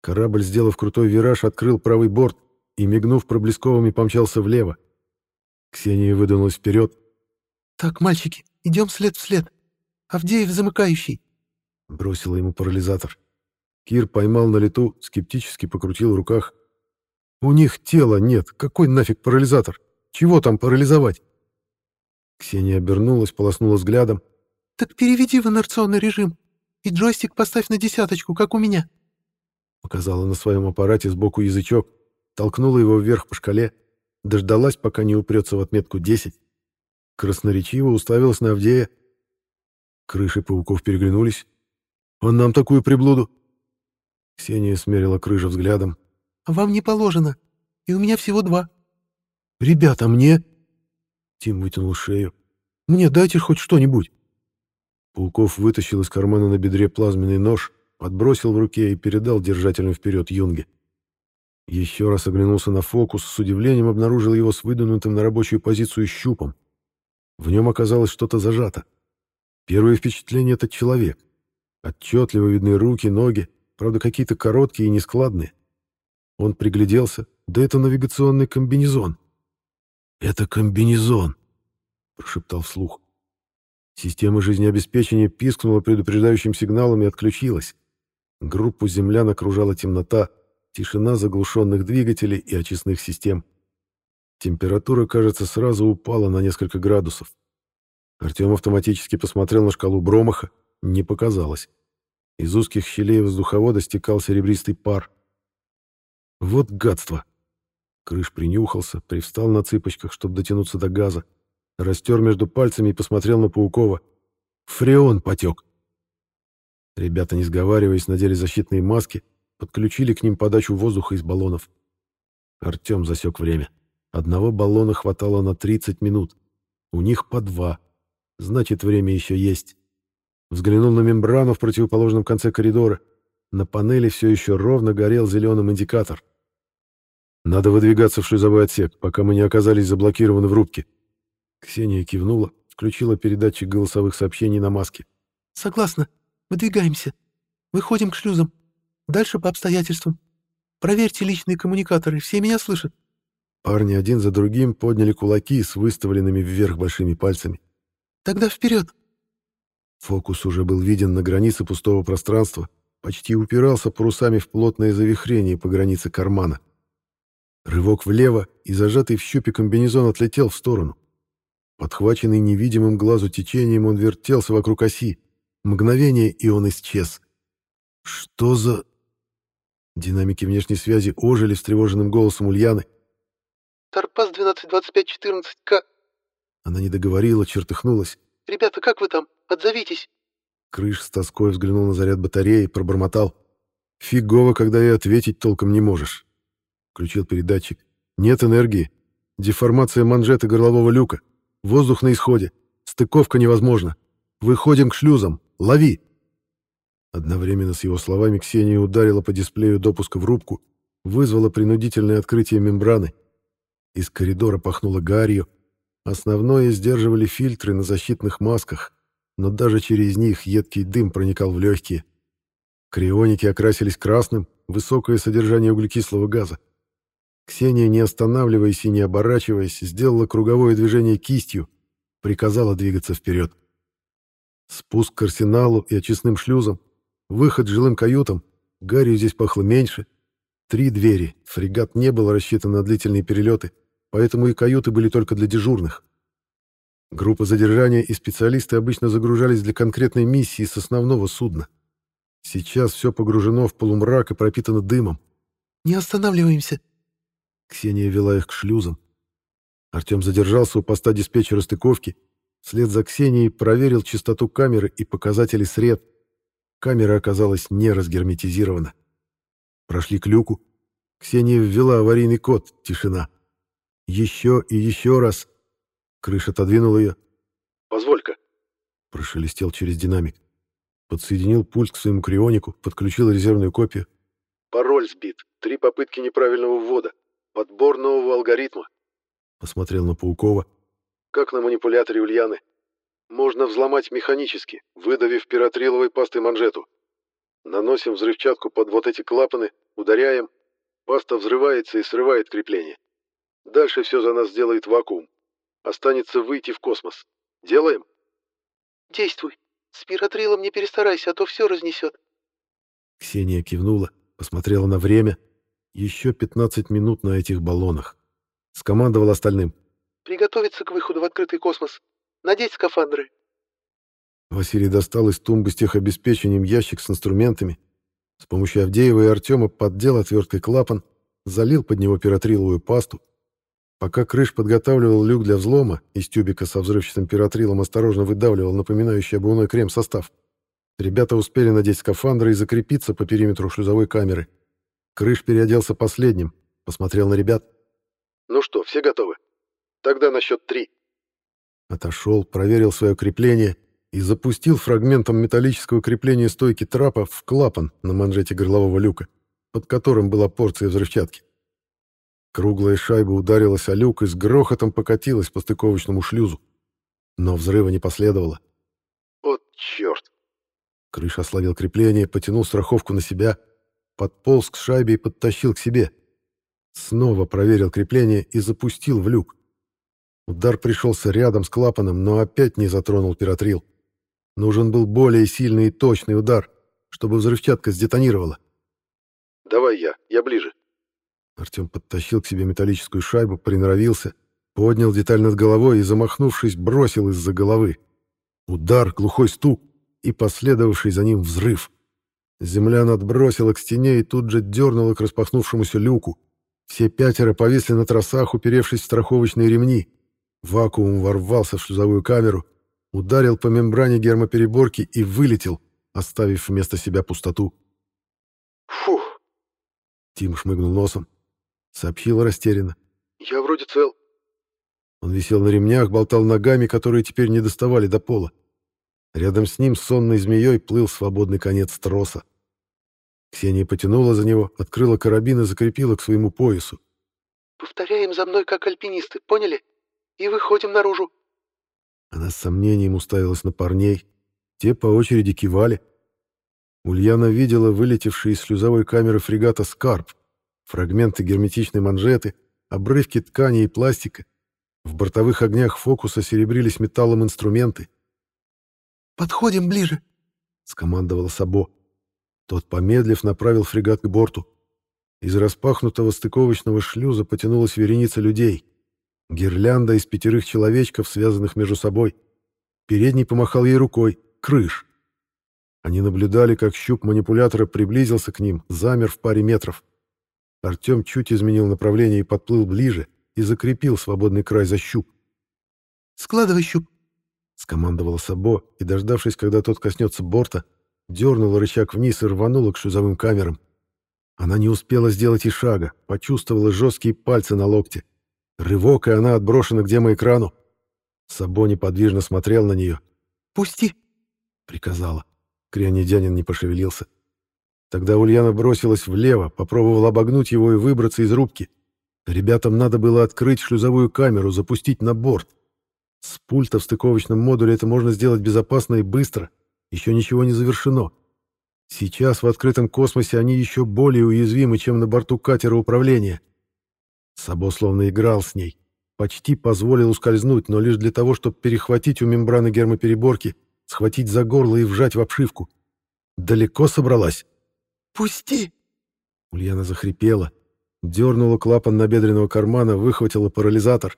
Корабль, сделав крутой вираж, открыл правый борт и, мигнув проблесковыми, помчался влево. Ксения выдвинулась вперед, «Так, мальчики, идем след в след. Авдеев замыкающий». Бросила ему парализатор. Кир поймал на лету, скептически покрутил в руках. «У них тела нет. Какой нафиг парализатор? Чего там парализовать?» Ксения обернулась, полоснула взглядом. «Так переведи в инерционный режим. И джойстик поставь на десяточку, как у меня». Показала на своем аппарате сбоку язычок, толкнула его вверх по шкале, дождалась, пока не упрется в отметку 10. Красноречиво уставилась на Авдея. Крыши пауков переглянулись. «А нам такую приблуду?» Ксения смерила крыжа взглядом. «А вам не положено. И у меня всего два». «Ребята, мне...» Тим вытянул шею. «Мне дайте хоть что-нибудь». Пауков вытащил из кармана на бедре плазменный нож, подбросил в руке и передал держателем вперед Юнге. Еще раз оглянулся на фокус, с удивлением обнаружил его с выдвинутым на рабочую позицию щупом. В нем оказалось что-то зажато. Первое впечатление — это человек. Отчетливо видны руки, ноги, правда, какие-то короткие и нескладные. Он пригляделся. Да это навигационный комбинезон. «Это комбинезон», — прошептал вслух. Система жизнеобеспечения пискнула предупреждающим сигналом и отключилась. Группу землян окружала темнота, тишина заглушенных двигателей и очистных систем. Температура, кажется, сразу упала на несколько градусов. Артем автоматически посмотрел на шкалу Бромаха. Не показалось. Из узких щелей воздуховода стекал серебристый пар. Вот гадство! Крыш принюхался, привстал на цыпочках, чтобы дотянуться до газа, растер между пальцами и посмотрел на Паукова. Фреон потек. Ребята, не сговариваясь, надели защитные маски, подключили к ним подачу воздуха из баллонов. Артем засек время. Одного баллона хватало на 30 минут. У них по два. Значит, время еще есть. Взглянул на мембрану в противоположном конце коридора. На панели все еще ровно горел зеленым индикатор. «Надо выдвигаться в шлюзовой отсек, пока мы не оказались заблокированы в рубке». Ксения кивнула, включила передатчик голосовых сообщений на маске. «Согласна. Выдвигаемся. Выходим к шлюзам. Дальше по обстоятельствам. Проверьте личные коммуникаторы, все меня слышат». Парни один за другим подняли кулаки с выставленными вверх большими пальцами. «Тогда вперед!» Фокус уже был виден на границе пустого пространства, почти упирался парусами в плотное завихрение по границе кармана. Рывок влево, и зажатый в щупе комбинезон отлетел в сторону. Подхваченный невидимым глазу течением, он вертелся вокруг оси. Мгновение, и он исчез. «Что за...» Динамики внешней связи ожили встревоженным голосом Ульяны. «Торпас 12-25-14К...» Она не договорила, чертыхнулась. «Ребята, как вы там? Отзовитесь!» Крыш с тоской взглянул на заряд батареи, пробормотал. «Фигово, когда и ответить толком не можешь». Включил передатчик. «Нет энергии. Деформация манжеты горлового люка. Воздух на исходе. Стыковка невозможна. Выходим к шлюзам. Лови!» Одновременно с его словами Ксения ударила по дисплею допуска в рубку, вызвала принудительное открытие мембраны. Из коридора пахнуло гарью. Основное сдерживали фильтры на защитных масках, но даже через них едкий дым проникал в легкие. Крионики окрасились красным, высокое содержание углекислого газа. Ксения, не останавливаясь и не оборачиваясь, сделала круговое движение кистью, приказала двигаться вперед. Спуск к арсеналу и очистным шлюзам, выход жилым каютам, гарью здесь пахло меньше. Три двери, фрегат не был рассчитан на длительные перелеты, поэтому и каюты были только для дежурных. Группа задержания и специалисты обычно загружались для конкретной миссии с основного судна. Сейчас все погружено в полумрак и пропитано дымом. «Не останавливаемся!» Ксения вела их к шлюзам. Артем задержался у поста диспетчера стыковки, вслед за Ксенией проверил частоту камеры и показатели сред. Камера оказалась не разгерметизирована. Прошли к люку. Ксения ввела аварийный код. Тишина. Еще и еще раз. Крыша отодвинул ее. «Позволь-ка», — прошелестел через динамик. Подсоединил пульт к своему крионику, подключил резервную копию. «Пароль сбит. Три попытки неправильного ввода. Подбор нового алгоритма». Посмотрел на Паукова. «Как на манипуляторе Ульяны. Можно взломать механически, выдавив пиратриловой пастой манжету. Наносим взрывчатку под вот эти клапаны, ударяем. Паста взрывается и срывает крепление. Дальше все за нас сделает вакуум. Останется выйти в космос. Делаем? Действуй. С пиратрилом не перестарайся, а то все разнесет. Ксения кивнула, посмотрела на время. Еще 15 минут на этих баллонах. Скомандовал остальным. Приготовиться к выходу в открытый космос. Надеть скафандры. Василий достал из тумбы с техобеспечением ящик с инструментами. С помощью Авдеева и Артема поддел отверткой клапан, залил под него пиратриловую пасту, Пока Крыш подготавливал люк для взлома, из тюбика со взрывчатым пиратрилом осторожно выдавливал напоминающий обувной крем состав, ребята успели надеть скафандры и закрепиться по периметру шлюзовой камеры. Крыш переоделся последним, посмотрел на ребят. «Ну что, все готовы? Тогда на счет три». Отошел, проверил свое крепление и запустил фрагментом металлического крепления стойки трапа в клапан на манжете горлового люка, под которым была порция взрывчатки. Круглая шайба ударилась о люк и с грохотом покатилась по стыковочному шлюзу. Но взрыва не последовало. «Вот черт!» Крыш ослабил крепление, потянул страховку на себя, подполз к шайбе и подтащил к себе. Снова проверил крепление и запустил в люк. Удар пришелся рядом с клапаном, но опять не затронул пиратрил. Нужен был более сильный и точный удар, чтобы взрывчатка сдетонировала. «Давай я, я ближе». Артем подтащил к себе металлическую шайбу, приноровился, поднял деталь над головой и, замахнувшись, бросил из-за головы. Удар, глухой стук и последовавший за ним взрыв. Земля отбросила к стене и тут же дернула к распахнувшемуся люку. Все пятеро повисли на тросах, уперевшись в страховочные ремни. Вакуум ворвался в шлюзовую камеру, ударил по мембране гермопереборки и вылетел, оставив вместо себя пустоту. «Фух!» Тим шмыгнул носом. Сообщил растерянно. «Я вроде цел». Он висел на ремнях, болтал ногами, которые теперь не доставали до пола. Рядом с ним сонной змеей плыл свободный конец троса. Ксения потянула за него, открыла карабин и закрепила к своему поясу. «Повторяем за мной, как альпинисты, поняли? И выходим наружу». Она с сомнением уставилась на парней. Те по очереди кивали. Ульяна видела вылетевшие из шлюзовой камеры фрегата «Скарп», фрагменты герметичной манжеты, обрывки ткани и пластика. В бортовых огнях фокуса серебрились металлом инструменты. «Подходим ближе», — скомандовала Сабо. Тот, помедлив, направил фрегат к борту. Из распахнутого стыковочного шлюза потянулась вереница людей. Гирлянда из пятерых человечков, связанных между собой. Передний помахал ей рукой. Крыш. Они наблюдали, как щуп манипулятора приблизился к ним, замер в паре метров. Артем чуть изменил направление и подплыл ближе и закрепил свободный край за щуп. «Складывай щуп», — скомандовала Сабо, и, дождавшись, когда тот коснется борта, дернула рычаг вниз и рванула к шлюзовым камерам. Она не успела сделать и шага, почувствовала жесткие пальцы на локте. Рывок, и она отброшена к демоэкрану. Сабо неподвижно смотрел на нее. «Пусти!» — приказала. Крионидянин не пошевелился. Тогда Ульяна бросилась влево, попробовала обогнуть его и выбраться из рубки. Ребятам надо было открыть шлюзовую камеру, запустить на борт. С пульта в стыковочном модуле это можно сделать безопасно и быстро. Еще ничего не завершено. Сейчас в открытом космосе они еще более уязвимы, чем на борту катера управления. Сабо словно играл с ней. Почти позволил ускользнуть, но лишь для того, чтобы перехватить у мембраны гермопереборки, схватить за горло и вжать в обшивку. Далеко собралась? «Пусти!» Ульяна захрипела, дернула клапан набедренного кармана, выхватила парализатор.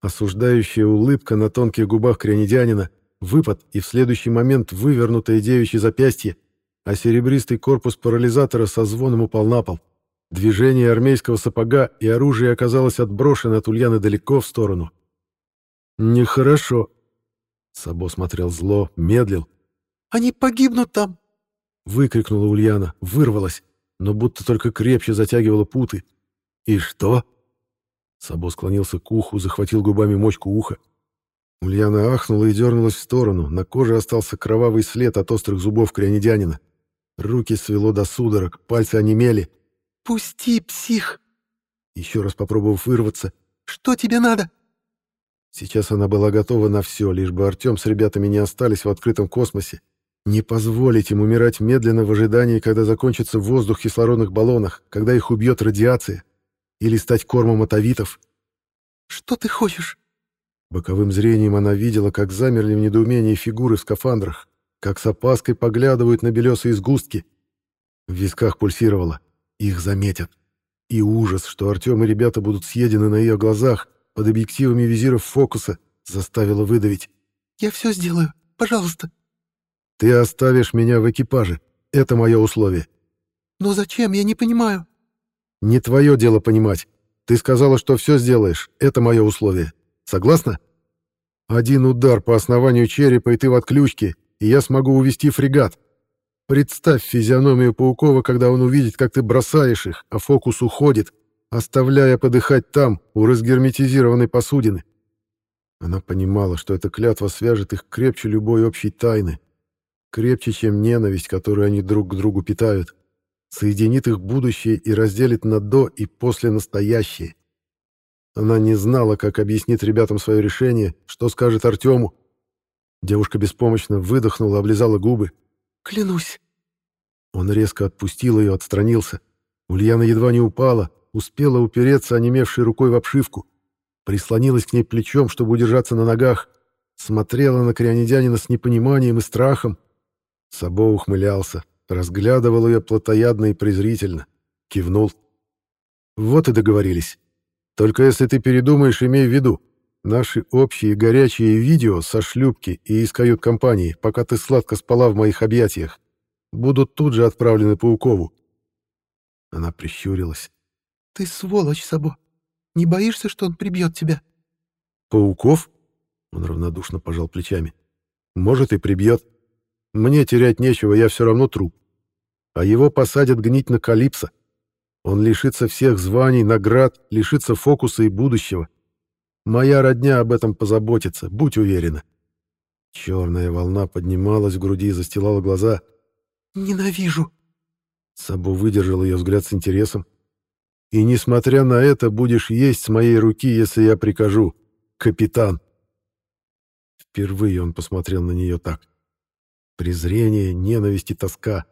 Осуждающая улыбка на тонких губах крянедянина, выпад и в следующий момент вывернутое девичье запястье, а серебристый корпус парализатора со звоном упал на пол. Движение армейского сапога и оружие оказалось отброшено от Ульяны далеко в сторону. «Нехорошо». Сабо смотрел зло, медлил. «Они погибнут там!» Выкрикнула Ульяна, вырвалась, но будто только крепче затягивала путы. «И что?» Сабо склонился к уху, захватил губами мочку уха. Ульяна ахнула и дернулась в сторону. На коже остался кровавый след от острых зубов крянедянина. Руки свело до судорог, пальцы онемели. «Пусти, псих!» Еще раз попробовав вырваться. «Что тебе надо?» Сейчас она была готова на все, лишь бы Артем с ребятами не остались в открытом космосе. Не позволить им умирать медленно в ожидании, когда закончится воздух в кислородных баллонах, когда их убьет радиация. Или стать кормом от авитов. «Что ты хочешь?» Боковым зрением она видела, как замерли в недоумении фигуры в скафандрах, как с опаской поглядывают на белесые сгустки. В висках пульсировало. Их заметят. И ужас, что Артем и ребята будут съедены на ее глазах под объективами визиров фокуса, заставило выдавить. «Я все сделаю. Пожалуйста». «Ты оставишь меня в экипаже. Это мое условие». «Но зачем? Я не понимаю». «Не твое дело понимать. ты сказала, что все сделаешь. Это мое условие. Согласна? Один удар по основанию черепа, и ты в отключке, и я смогу увести фрегат. Представь физиономию Паукова, когда он увидит, как ты бросаешь их, а фокус уходит, оставляя подыхать там, у разгерметизированной посудины. Она понимала, что эта клятва свяжет их крепче любой общей тайны, крепче, чем ненависть, которую они друг к другу питают, соединит их будущее и разделит на до и после настоящее. Она не знала, как объяснить ребятам свое решение, что скажет Артему. Девушка беспомощно выдохнула, облизала губы. «Клянусь». Он резко отпустил ее, отстранился. Ульяна едва не упала, успела упереться онемевшей рукой в обшивку, прислонилась к ней плечом, чтобы удержаться на ногах, смотрела на крионидянина с непониманием и страхом. Сабо ухмылялся, разглядывал ее плотоядно и презрительно, кивнул. «Вот и договорились. Только если ты передумаешь, имей в виду, наши общие горячие видео со шлюпки и из кают-компании, пока ты сладко спала в моих объятиях, будут тут же отправлены Паукову». Она прищурилась. «Ты сволочь, Сабо. Не боишься, что он прибьет тебя?» «Пауков?» Он равнодушно пожал плечами. «Может, и прибьет. Мне терять нечего, я все равно труп. А его посадят гнить на Калипсо. Он лишится всех званий, наград, лишится фокуса и будущего. Моя родня об этом позаботится, будь уверена». Черная волна поднималась в груди и застилала глаза. «Ненавижу!» Сабо выдержал ее взгляд с интересом. И, несмотря на это, будешь есть с моей руки, если я прикажу. Капитан. Впервые он посмотрел на нее так. Презрение, ненависть и тоска.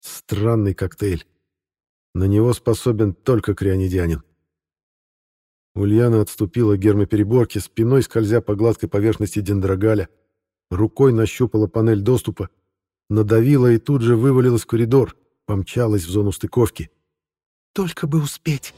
Странный коктейль. На него способен только крионидянин. Ульяна отступила к гермопереборке, спиной скользя по гладкой поверхности дендрогаля, рукой нащупала панель доступа, надавила и тут же вывалилась в коридор, помчалась в зону стыковки. Только бы успеть.